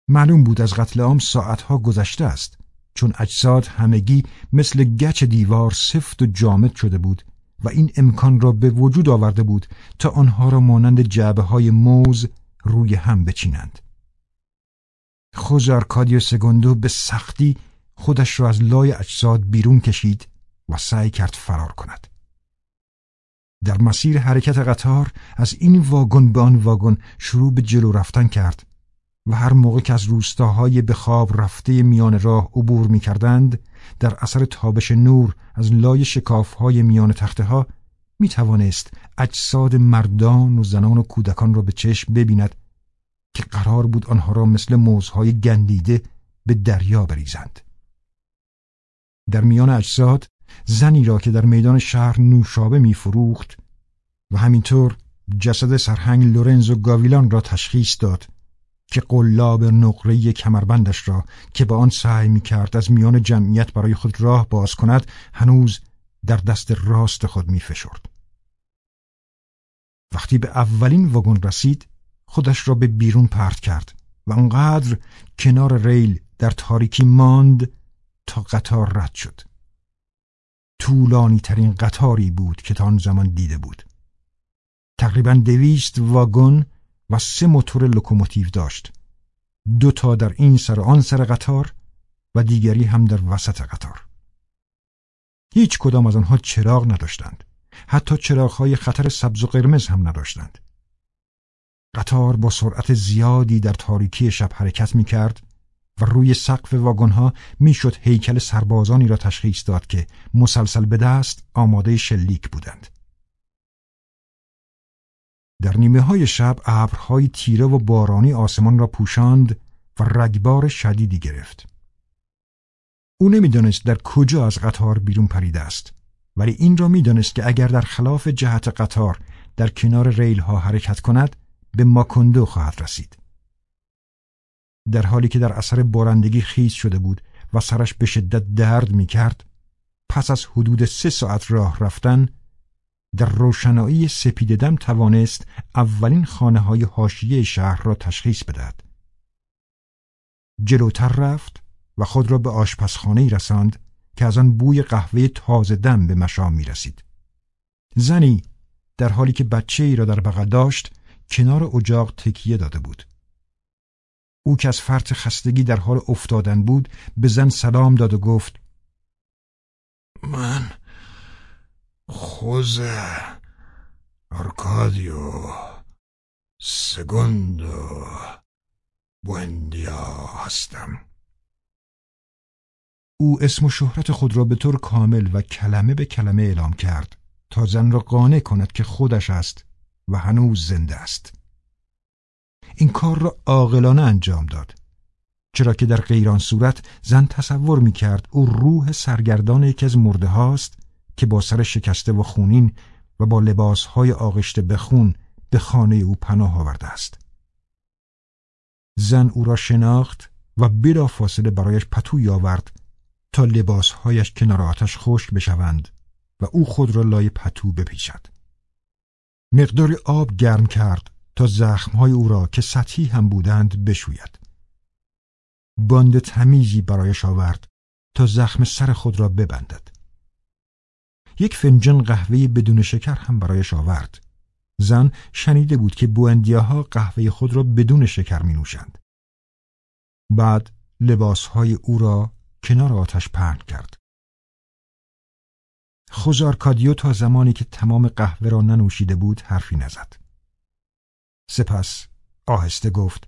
معلوم بود از قتل عام ساعتها گذشته است چون اجساد همگی مثل گچ دیوار سفت و جامد شده بود و این امکان را به وجود آورده بود تا آنها را مانند جعبه های موز روی هم بچینند. خوز آرکادیو سگوندو به سختی خودش را از لای اجساد بیرون کشید و سعی کرد فرار کند. در مسیر حرکت قطار از این واگن به آن واگن شروع به جلو رفتن کرد و هر موقع که از روستاهای به خواب رفته میان راه عبور می کردند در اثر تابش نور از لای شکافهای میان تخته ها می توانست اجساد مردان و زنان و کودکان را به چشم ببیند که قرار بود آنها را مثل موزهای گندیده به دریا بریزند. در میان اجساد زنی را که در میدان شهر نوشابه می فروخت و همینطور جسد سرهنگ لورنزو گاویلان را تشخیص داد که قلاب نقره کمربندش را که با آن سعی می کرد از میان جمعیت برای خود راه باز کند هنوز در دست راست خود می فشرد. وقتی به اولین واگن رسید خودش را به بیرون پرت کرد و انقدر کنار ریل در تاریکی ماند تا قطار رد شد. طولانی ترین قطاری بود که تا آن زمان دیده بود. تقریبا دویست واگن و سه موتور لوکوموتیو داشت. دو تا در این سر آن سر قطار و دیگری هم در وسط قطار. هیچ کدام از آنها چراغ نداشتند. حتی چراغهای خطر سبز و قرمز هم نداشتند. قطار با سرعت زیادی در تاریکی شب حرکت می کرد و روی سقف واگنها می‌شد هیکل سربازانی را تشخیص داد که مسلسل به دست آماده شلیک بودند. در نیمه های شب ابرهای تیره و بارانی آسمان را پوشاند و رگبار شدیدی گرفت. او نمی‌دانست در کجا از قطار بیرون پریده است ولی این را می‌دانست که اگر در خلاف جهت قطار در کنار ریل ها حرکت کند به ماکندو خواهد رسید. در حالی که در اثر بارندگی خیز شده بود و سرش به شدت درد می کرد پس از حدود سه ساعت راه رفتن در روشنایی سپیددم توانست اولین خانه های حاشیه شهر را تشخیص بدهد. جلوتر رفت و خود را به آشپزخانه رساند که از آن بوی قهوه تازه دم به مشام می رسید. زنی در حالی که بچه ای را در بغل داشت کنار اجاق تکیه داده بود. او که از فرط خستگی در حال افتادن بود به زن سلام داد و گفت من خوزه آرکادیو سگوندو بوندیا هستم او اسم و شهرت خود را به طور کامل و کلمه به کلمه اعلام کرد تا زن را قانع کند که خودش است و هنوز زنده است این کار را عاقلانه انجام داد چرا که در غیران صورت زن تصور می کرد او روح سرگردان یکی از مرده هاست که با سر شکسته و خونین و با لباسهای آغشته به خون به خانه او پناه آورده است. زن او را شناخت و بلا فاصله برایش پتوی آورد تا لباسهایش کنار آتش خشک بشوند و او خود را لای پتو بپیچد. مقدار آب گرم کرد تا زخمهای او را که سطحی هم بودند بشوید. باند تمیزی برایش آورد تا زخم سر خود را ببندد. یک فنجان قهوه بدون شکر هم برایش آورد. زن شنیده بود که بوندیاها قهوه خود را بدون شکر می نوشند. بعد لباسهای او را کنار آتش پهن کرد. خوزارکادیو تا زمانی که تمام قهوه را ننوشیده بود حرفی نزد. سپس آهسته گفت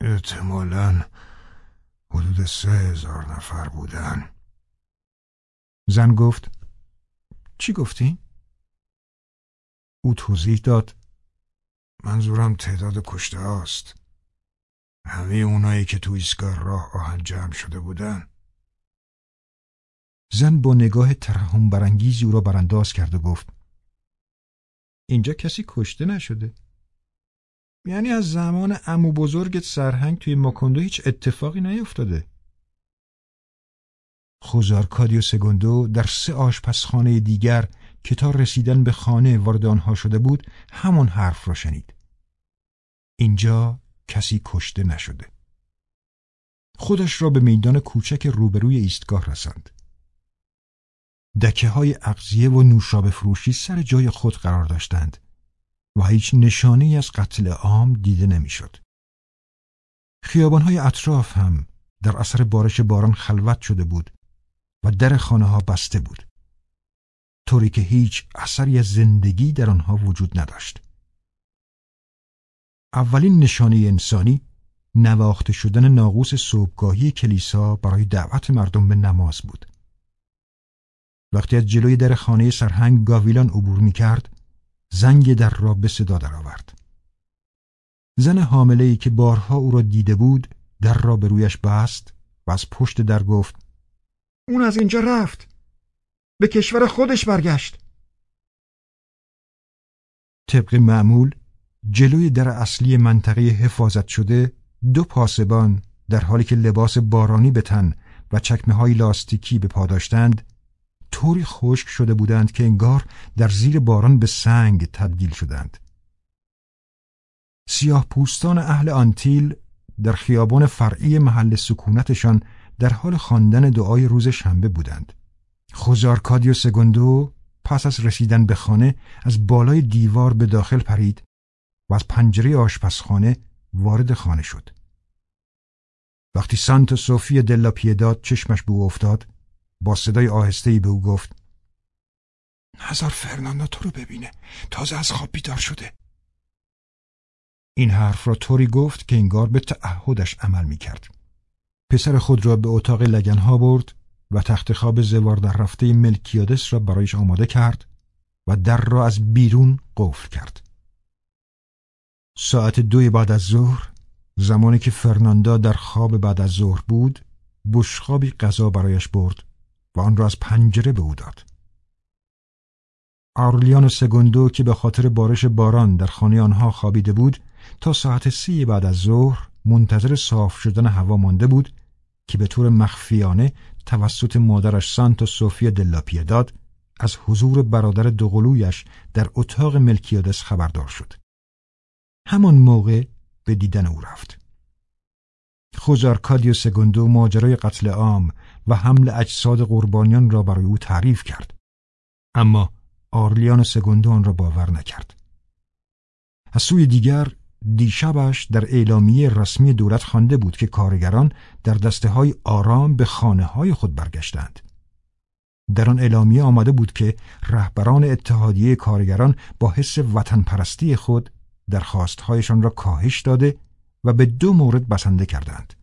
احتمالا حدود سه هزار نفر بودن زن گفت چی گفتی؟ او توضیح داد منظورم تعداد کشته هاست همه اونایی که تو ایستگاه راه آهن جمع شده بودن زن با نگاه ترحم برانگیزی او را برانداز کرد و گفت اینجا کسی کشته نشده. یعنی از زمان امو بزرگت سرهنگ توی ماکندو هیچ اتفاقی نیفتاده. خوزارکادی و سگوندو در سه آشپزخانه دیگر که تا رسیدن به خانه وارد آنها شده بود همان حرف را شنید. اینجا کسی کشته نشده. خودش را به میدان کوچک روبروی ایستگاه رساند. دکه های اغذیه و نوشابه فروشی سر جای خود قرار داشتند و هیچ نشانه از قتل عام دیده نمی‌شد. خیابانهای اطراف هم در اثر بارش باران خلوت شده بود و در خانه ها بسته بود. طوری که هیچ اثری از زندگی در آنها وجود نداشت. اولین نشانه انسانی نواخته شدن ناقوس صبحگاهی کلیسا برای دعوت مردم به نماز بود. وقتی از جلوی در خانه سرهنگ گاویلان عبور می کرد، زنگ در را به صدا درآورد. زن حامله ای که بارها او را دیده بود در را به رویش بست و از پشت در گفت اون از اینجا رفت به کشور خودش برگشت طبق معمول جلوی در اصلی منطقه حفاظت شده دو پاسبان در حالی که لباس بارانی به تن و چکمه های لاستیکی به پا داشتند طوری خشک شده بودند که انگار در زیر باران به سنگ تبدیل شدند. سیاه پوستان اهل آنتیل در خیابان فرعی محل سکونتشان در حال خواندن دعای روز شنبه بودند. خوزارکادی و سگندو پس از رسیدن به خانه از بالای دیوار به داخل پرید و از پنجره آشپزخانه وارد خانه شد. وقتی سانت سوفی دلا پیداد چشمش به او افتاد با صدای آهسته‌ای به او گفت نظر فرناندو تو رو ببینه تازه از خواب بیدار شده این حرف را طوری گفت که انگار به تعهدش عمل می کرد. پسر خود را به اتاق لگنها برد و تخت خواب زوار در رفته ملکیادس را برایش آماده کرد و در را از بیرون قفل کرد. ساعت دوی بعد از ظهر زمانی که فرناندا در خواب بعد از ظهر بود بشخابی غذا برایش برد و آن را از پنجره به او داد. آرلیان سگوندو که به خاطر بارش باران در خانه آنها خوابیده بود تا ساعت سی بعد از ظهر منتظر صاف شدن هوا مانده بود که به طور مخفیانه توسط مادرش سانتا سوفیا دلاپیداد از حضور برادر دوقلویش در اتاق ملکیادس خبردار شد. همان موقع به دیدن او رفت. خوزارکادی و سگوندو ماجرای قتل عام و حمل اجساد قربانیان را برای او تعریف کرد. اما آرلیان سگوندو آن را باور نکرد. از سوی دیگر دیشبش در اعلامیه رسمی دولت خوانده بود که کارگران در دسته های آرام به خانه های خود برگشتند. در آن اعلامیه آمده بود که رهبران اتحادیه کارگران با حس وطن پرستی خود درخواستهایشان را کاهش داده و به دو مورد بسنده کردند.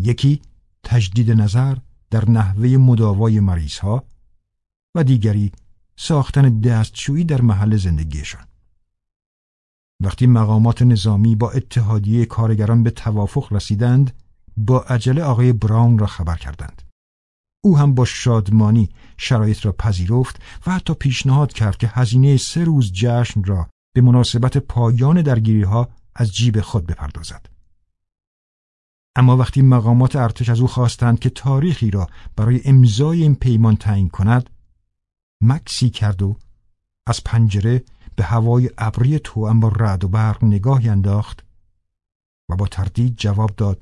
یکی تجدید نظر در نحوه مداوای مریض ها و دیگری ساختن دستشویی در محل زندگیشان. وقتی مقامات نظامی با اتحادیه کارگران به توافق رسیدند با عجله آقای براون را خبر کردند. او هم با شادمانی شرایط را پذیرفت و حتی پیشنهاد کرد که هزینه سه روز جشن را به مناسبت پایان درگیری ها از جیب خود بپردازد. اما وقتی مقامات ارتش از او خواستند که تاریخی را برای امضای این پیمان تعیین کند مکسی کرد و از پنجره به هوای ابری تو با رعد و برق نگاهی انداخت و با تردید جواب داد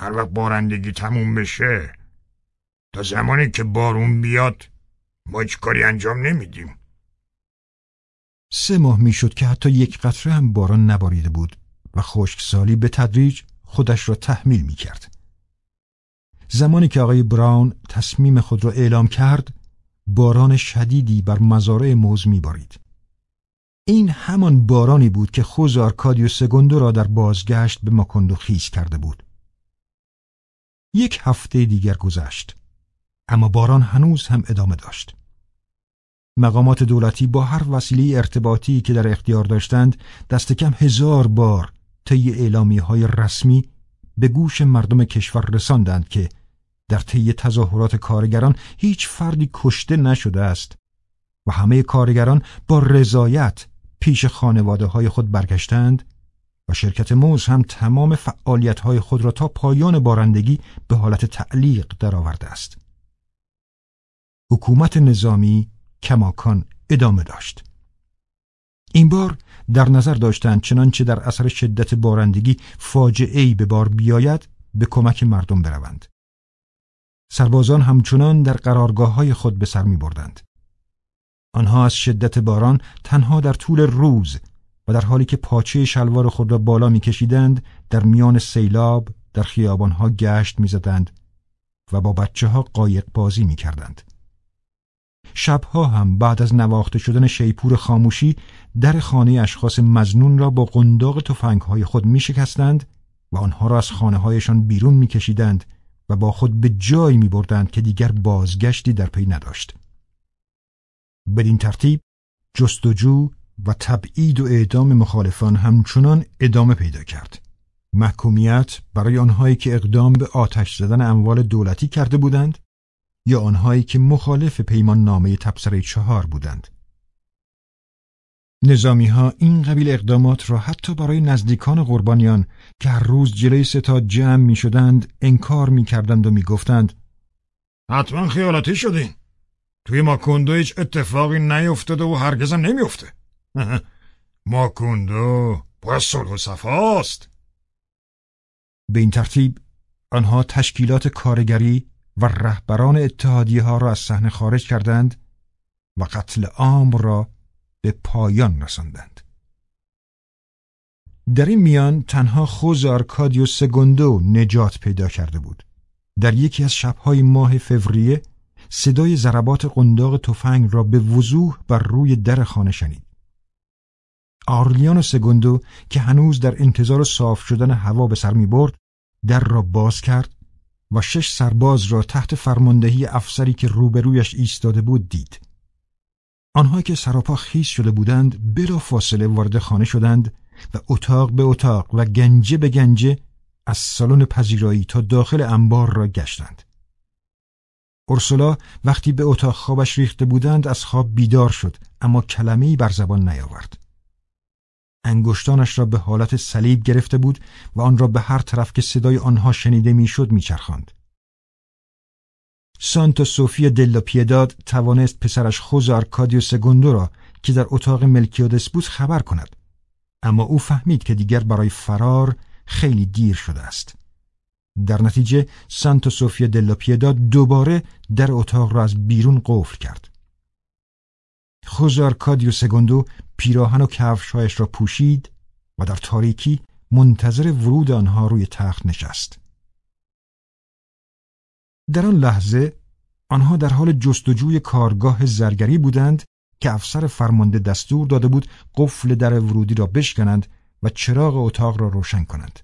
هر وقت بارندگی تموم بشه تا زمانی که بارون بیاد ما هیچ کاری انجام نمیدیم. سه ماه می‌شد که حتی یک قطره هم باران نباریده بود و خشکسالی به تدریج خودش را تحمیل می کرد. زمانی که آقای براون تصمیم خود را اعلام کرد باران شدیدی بر مزارع موز می بارید. این همان بارانی بود که خوز آرکادیو سگوندو را در بازگشت به ماکندو خیز کرده بود. یک هفته دیگر گذشت اما باران هنوز هم ادامه داشت. مقامات دولتی با هر وسیله ارتباطی که در اختیار داشتند دست کم هزار بار طی اعلامی های رسمی به گوش مردم کشور رساندند که در طی تظاهرات کارگران هیچ فردی کشته نشده است و همه کارگران با رضایت پیش خانواده های خود برگشتند و شرکت موز هم تمام فعالیت های خود را تا پایان بارندگی به حالت تعلیق درآورده است. حکومت نظامی کماکان ادامه داشت. این بار در نظر داشتند چنانچه در اثر شدت بارندگی فاجعه به بار بیاید به کمک مردم بروند. سربازان همچنان در قرارگاه های خود به سر می بردند. آنها از شدت باران تنها در طول روز و در حالی که پاچه شلوار خود را بالا میکشیدند در میان سیلاب در خیابانها گشت می‌زدند و با بچه ها قایق بازی می‌کردند. شبها هم بعد از نواخته شدن شیپور خاموشی در خانه اشخاص مزنون را با قنداق های خود می شکستند و آنها را از خانه هایشان بیرون می کشیدند و با خود به جایی می بردند که دیگر بازگشتی در پی نداشت. بدین ترتیب جستجو و تبعید و اعدام مخالفان همچنان ادامه پیدا کرد. محکومیت برای آنهایی که اقدام به آتش زدن اموال دولتی کرده بودند یا آنهایی که مخالف پیمان نامه تبصره چهار بودند. نظامی ها این قبیل اقدامات را حتی برای نزدیکان قربانیان که هر روز جلوی ستاد جمع می شدند انکار می کردند و می گفتند حتما خیالاتی شدین. توی ماکوندو هیچ اتفاقی نیفتاده و هرگزم نمیفته (laughs) ماکوندو پر صلح و صفاست. به این ترتیب آنها تشکیلات کارگری و رهبران اتحادیه ها را از صحنه خارج کردند و قتل عام را به پایان رساندند. در این میان تنها خوز آرکادیو سگوندو نجات پیدا کرده بود. در یکی از شبهای ماه فوریه صدای ضربات قنداق تفنگ را به وضوح بر روی در خانه شنید. آرلیان و سگوندو که هنوز در انتظار صاف شدن هوا به سر می برد در را باز کرد و شش سرباز را تحت فرماندهی افسری که روبرویش ایستاده بود دید. آنها که سراپا خیز شده بودند بلا فاصله وارد خانه شدند و اتاق به اتاق و گنجه به گنجه از سالن پذیرایی تا داخل انبار را گشتند. اورسولا وقتی به اتاق خوابش ریخته بودند از خواب بیدار شد اما کلمه‌ای بر زبان نیاورد. انگشتانش را به حالت صلیب گرفته بود و آن را به هر طرف که صدای آنها شنیده می‌شد میچرخاند. سانتا سوفیا دلا پیداد توانست پسرش خوز آرکادیو سگوندو را که در اتاق ملکیادس بود خبر کند. اما او فهمید که دیگر برای فرار خیلی دیر شده است. در نتیجه سانتا سوفیا دلا پیداد دوباره در اتاق را از بیرون قفل کرد. خوز آرکادیو سگوندو پیراهن و کفشهایش را پوشید و در تاریکی منتظر ورود آنها روی تخت نشست. در آن لحظه آنها در حال جستجوی کارگاه زرگری بودند که افسر فرمانده دستور داده بود قفل در ورودی را بشکنند و چراغ اتاق را روشن کنند.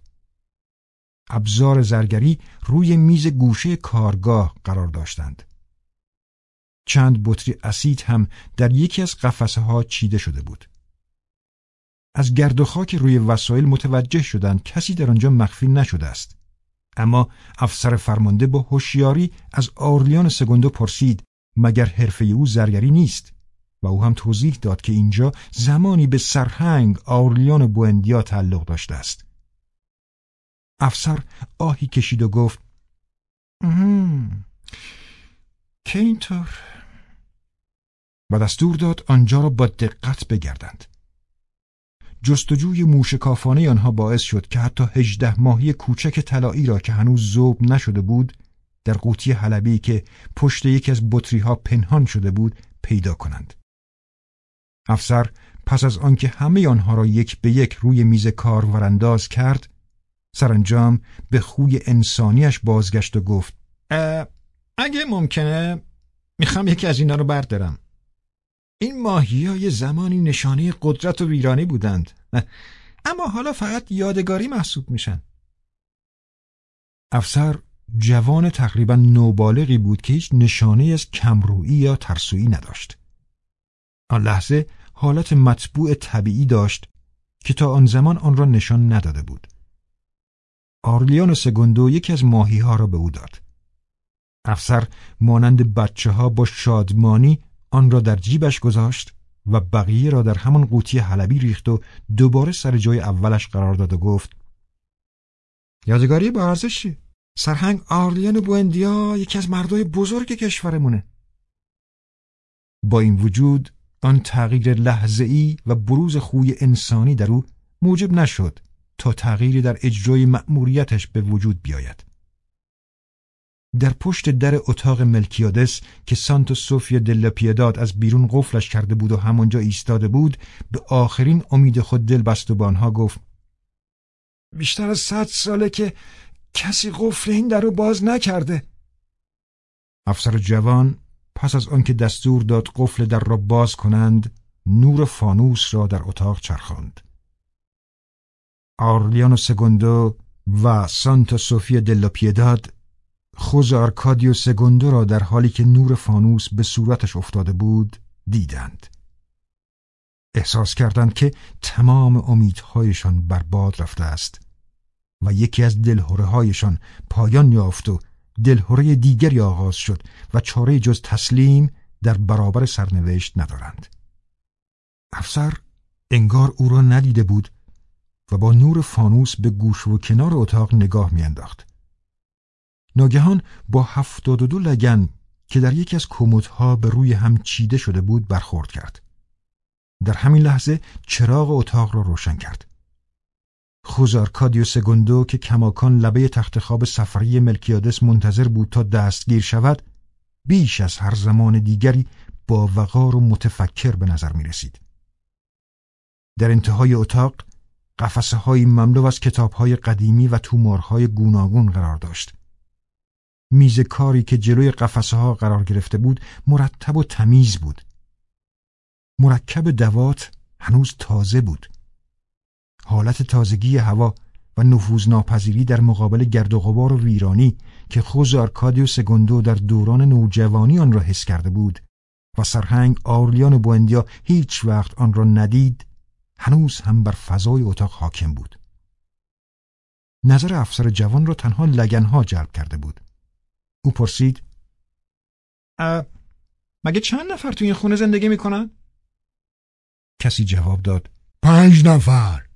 ابزار زرگری روی میز گوشه کارگاه قرار داشتند. چند بطری اسید هم در یکی از قفسه ها چیده شده بود. از گرد و خاک روی وسایل متوجه شدند کسی در آنجا مخفی نشده است. اما افسر فرمانده با هوشیاری از آرلیان سگوندو پرسید مگر حرفه او زرگری نیست؟ و او هم توضیح داد که اینجا زمانی به سرهنگ آرلیان بوندیا تعلق داشته است. افسر آهی کشید و گفت که اینطور؟ و دستور داد آنجا را با دقت بگردند. جستجوی موشکافانه آنها باعث شد که حتی هجده ماهی کوچک طلایی را که هنوز زوب نشده بود در قوطی حلبی که پشت یکی از بطری ها پنهان شده بود پیدا کنند. افسر پس از آنکه همه آنها را یک به یک روی میز کار ورانداز کرد سرانجام به خوی انسانیش بازگشت و گفت اگه ممکنه می‌خوام یکی از اینا رو بردارم این ماهی های زمانی نشانه قدرت و ویرانی بودند. اما حالا فقط یادگاری محسوب میشن. افسر جوان تقریبا نوبالغی بود که هیچ نشانه از کمرویی یا ترسویی نداشت. آن لحظه حالت مطبوع طبیعی داشت که تا آن زمان آن را نشان نداده بود. آرلیان سگوندو یکی از ماهی ها را به او داد. افسر مانند بچه ها با شادمانی آن را در جیبش گذاشت و بقیه را در همان قوطی حلبی ریخت و دوباره سر جای اولش قرار داد و گفت یادگاری با ارزشی سرهنگ آرلیان بوندیا یکی از مردای بزرگ کشورمونه با این وجود آن تغییر لحظه‌ای و بروز خوی انسانی در او موجب نشد تا تغییری در اجرای مأموریتش به وجود بیاید. در پشت در اتاق ملکیادس که سانتو سوفیا دلا پیداد از بیرون قفلش کرده بود و همانجا ایستاده بود به آخرین امید خود دل بست و بانها گفت بیشتر از صد ساله که کسی قفل این در رو باز نکرده. افسر جوان پس از آنکه دستور داد قفل در را باز کنند نور فانوس را در اتاق چرخاند. آرلیانو سگوندو و سانتا سوفیا دلا پیداد خوز آرکادیو سگوندو را در حالی که نور فانوس به صورتش افتاده بود دیدند احساس کردند که تمام امیدهایشان برباد رفته است و یکی از دلهوره هایشان پایان یافت و دلهوره دیگری آغاز شد و چاره جز تسلیم در برابر سرنوشت ندارند افسر انگار او را ندیده بود و با نور فانوس به گوش و کنار اتاق نگاه میانداخت. ناگهان با هفتاد و دو لگن که در یکی از کمدها به روی هم چیده شده بود برخورد کرد. در همین لحظه چراغ اتاق را روشن کرد. خوزارکادیو سگوندو که کماکان لبه تخت خواب سفری ملکیادس منتظر بود تا دستگیر شود بیش از هر زمان دیگری با وقار و متفکر به نظر می رسید. در انتهای اتاق قفسه های مملو از کتاب های قدیمی و تومارهای گوناگون قرار داشت. میز کاری که جلوی قفسه ها قرار گرفته بود مرتب و تمیز بود. مرکب دوات هنوز تازه بود. حالت تازگی هوا و نفوذ ناپذیری در مقابل گرد و غبار و ویرانی که خوز آرکادیو سگوندو در دوران نوجوانی آن را حس کرده بود و سرهنگ آرلیان و بوندیا هیچ وقت آن را ندید هنوز هم بر فضای اتاق حاکم بود نظر افسر جوان را تنها لگنها جلب کرده بود او پرسید مگه چند نفر توی این خونه زندگی می‌کنن؟ کسی جواب داد پنج نفر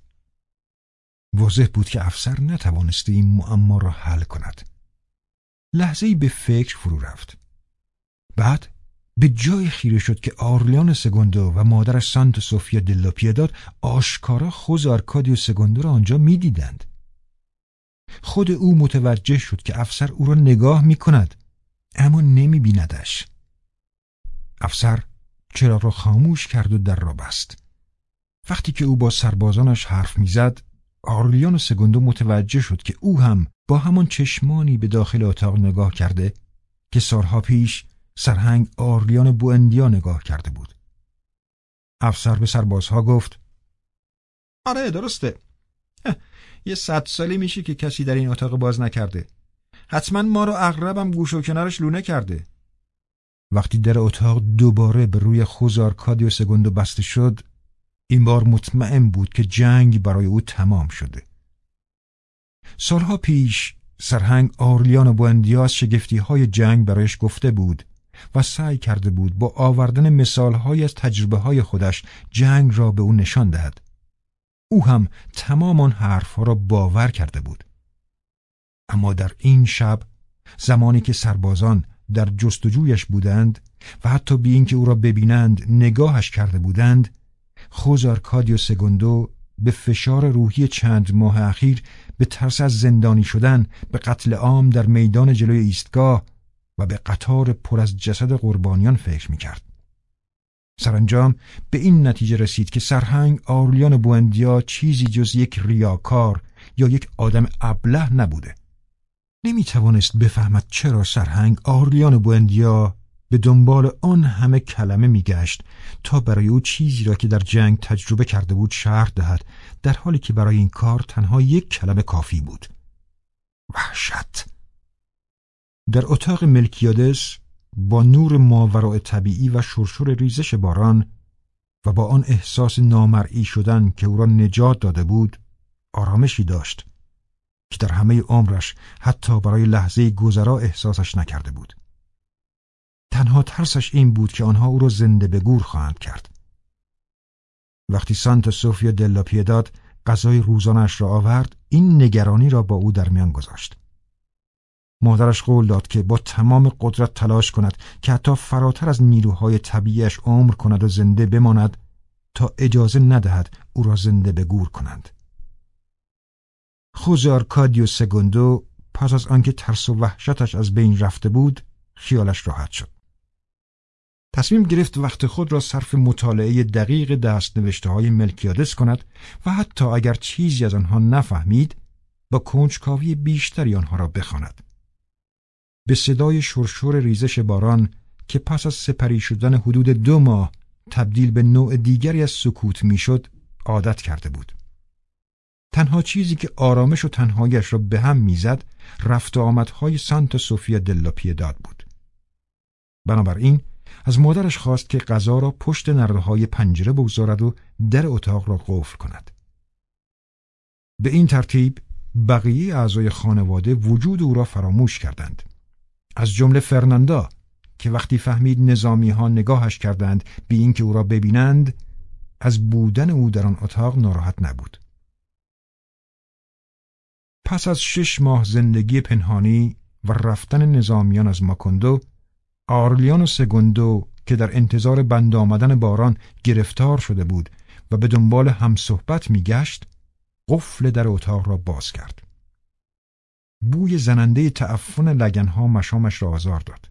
واضح بود که افسر نتوانسته این معما را حل کند لحظه ای به فکر فرو رفت بعد به جای خیره شد که آرلیان سگوندو و مادرش سانت سوفیا دلا پیداد آشکارا خوز آرکادیو سگوندو را آنجا می‌دیدند. خود او متوجه شد که افسر او را نگاه می کند اما نمی بیندش. افسر چراغ را خاموش کرد و در را بست. وقتی که او با سربازانش حرف می‌زد آرلیان سگوندو متوجه شد که او هم با همان چشمانی به داخل اتاق نگاه کرده که سالها پیش سرهنگ آرلیان بوندیا نگاه کرده بود. افسر به سربازها گفت آره درسته. یه صد سالی میشه که کسی در این اتاق باز نکرده. حتما ما رو اغربم گوش و کنارش لونه کرده. وقتی در اتاق دوباره به روی خوزار کادیو سگوندو بسته شد این بار مطمئن بود که جنگ برای او تمام شده. سالها پیش سرهنگ آرلیان و بوندیا از شگفتی های جنگ برایش گفته بود و سعی کرده بود با آوردن مثالهایی از تجربه های خودش جنگ را به او نشان دهد. او هم تمام آن حرفها را باور کرده بود. اما در این شب زمانی که سربازان در جستجویش بودند و حتی بی اینکه او را ببینند نگاهش کرده بودند خوزار کادیو سگوندو به فشار روحی چند ماه اخیر به ترس از زندانی شدن به قتل عام در میدان جلوی ایستگاه و به قطار پر از جسد قربانیان فکر می‌کرد. سرانجام به این نتیجه رسید که سرهنگ آرلیان بوندیا چیزی جز یک ریاکار یا یک آدم ابله نبوده. نمی توانست بفهمد چرا سرهنگ آرلیان بوندیا به دنبال آن همه کلمه میگشت تا برای او چیزی را که در جنگ تجربه کرده بود شرح دهد در حالی که برای این کار تنها یک کلمه کافی بود وحشت در اتاق ملکیادس با نور ماورای طبیعی و شرشور ریزش باران و با آن احساس نامرئی شدن که او را نجات داده بود آرامشی داشت که در همه عمرش حتی برای لحظه گذرا احساسش نکرده بود. تنها ترسش این بود که آنها او را زنده به گور خواهند کرد. وقتی سانتا سوفیا دلا پیداد غذای روزانش را آورد این نگرانی را با او در میان گذاشت. مادرش قول داد که با تمام قدرت تلاش کند که حتی فراتر از نیروهای طبیعیش عمر کند و زنده بماند تا اجازه ندهد او را زنده به گور کنند خوز آرکادیو سگوندو پس از آنکه ترس و وحشتش از بین رفته بود خیالش راحت شد تصمیم گرفت وقت خود را صرف مطالعه دقیق دست نوشته های ملکیادس کند و حتی اگر چیزی از آنها نفهمید با کنجکاوی بیشتری آنها را بخواند. به صدای شرشور ریزش باران که پس از سپری شدن حدود دو ماه تبدیل به نوع دیگری از سکوت می‌شد عادت کرده بود. تنها چیزی که آرامش و تنهایش را به هم می‌زد رفت و آمدهای سانت سوفیا دلا پیداد بود. بنابراین از مادرش خواست که غذا را پشت نرده پنجره بگذارد و در اتاق را قفل کند. به این ترتیب بقیه اعضای خانواده وجود او را فراموش کردند. از جمله فرناندا که وقتی فهمید نظامی ها نگاهش کردند بی اینکه او را ببینند از بودن او در آن اتاق ناراحت نبود. پس از شش ماه زندگی پنهانی و رفتن نظامیان از ماکندو آرلیان و سگوندو که در انتظار بند آمدن باران گرفتار شده بود و به دنبال هم صحبت میگشت قفل در اتاق را باز کرد. بوی زننده تعفن لگنها مشامش را آزار داد.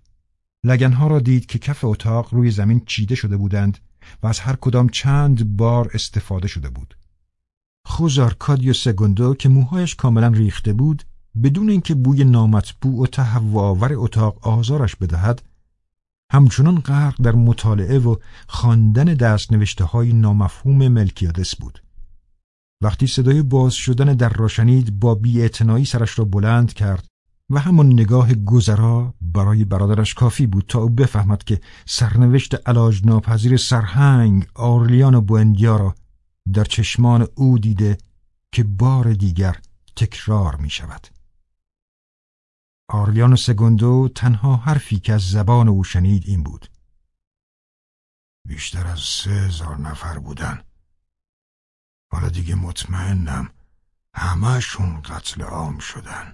لگنها را دید که کف اتاق روی زمین چیده شده بودند و از هر کدام چند بار استفاده شده بود. خوزار کادیو سگوندو که موهایش کاملا ریخته بود بدون اینکه بوی نامطبوع و تهوع اتاق آزارش بدهد همچنان غرق در مطالعه و خواندن دستنوشته های نامفهوم ملکیادس بود. وقتی صدای باز شدن در را شنید با بیاعتنایی سرش را بلند کرد و همان نگاه گذرا برای برادرش کافی بود تا او بفهمد که سرنوشت علاج ناپذیر سرهنگ آرلیان و بوندیا را در چشمان او دیده که بار دیگر تکرار می شود. آرلیان و سگوندو تنها حرفی که از زبان او شنید این بود بیشتر از سه هزار نفر بودن حالا دیگه مطمئنم. همهشون قتل عام شدن.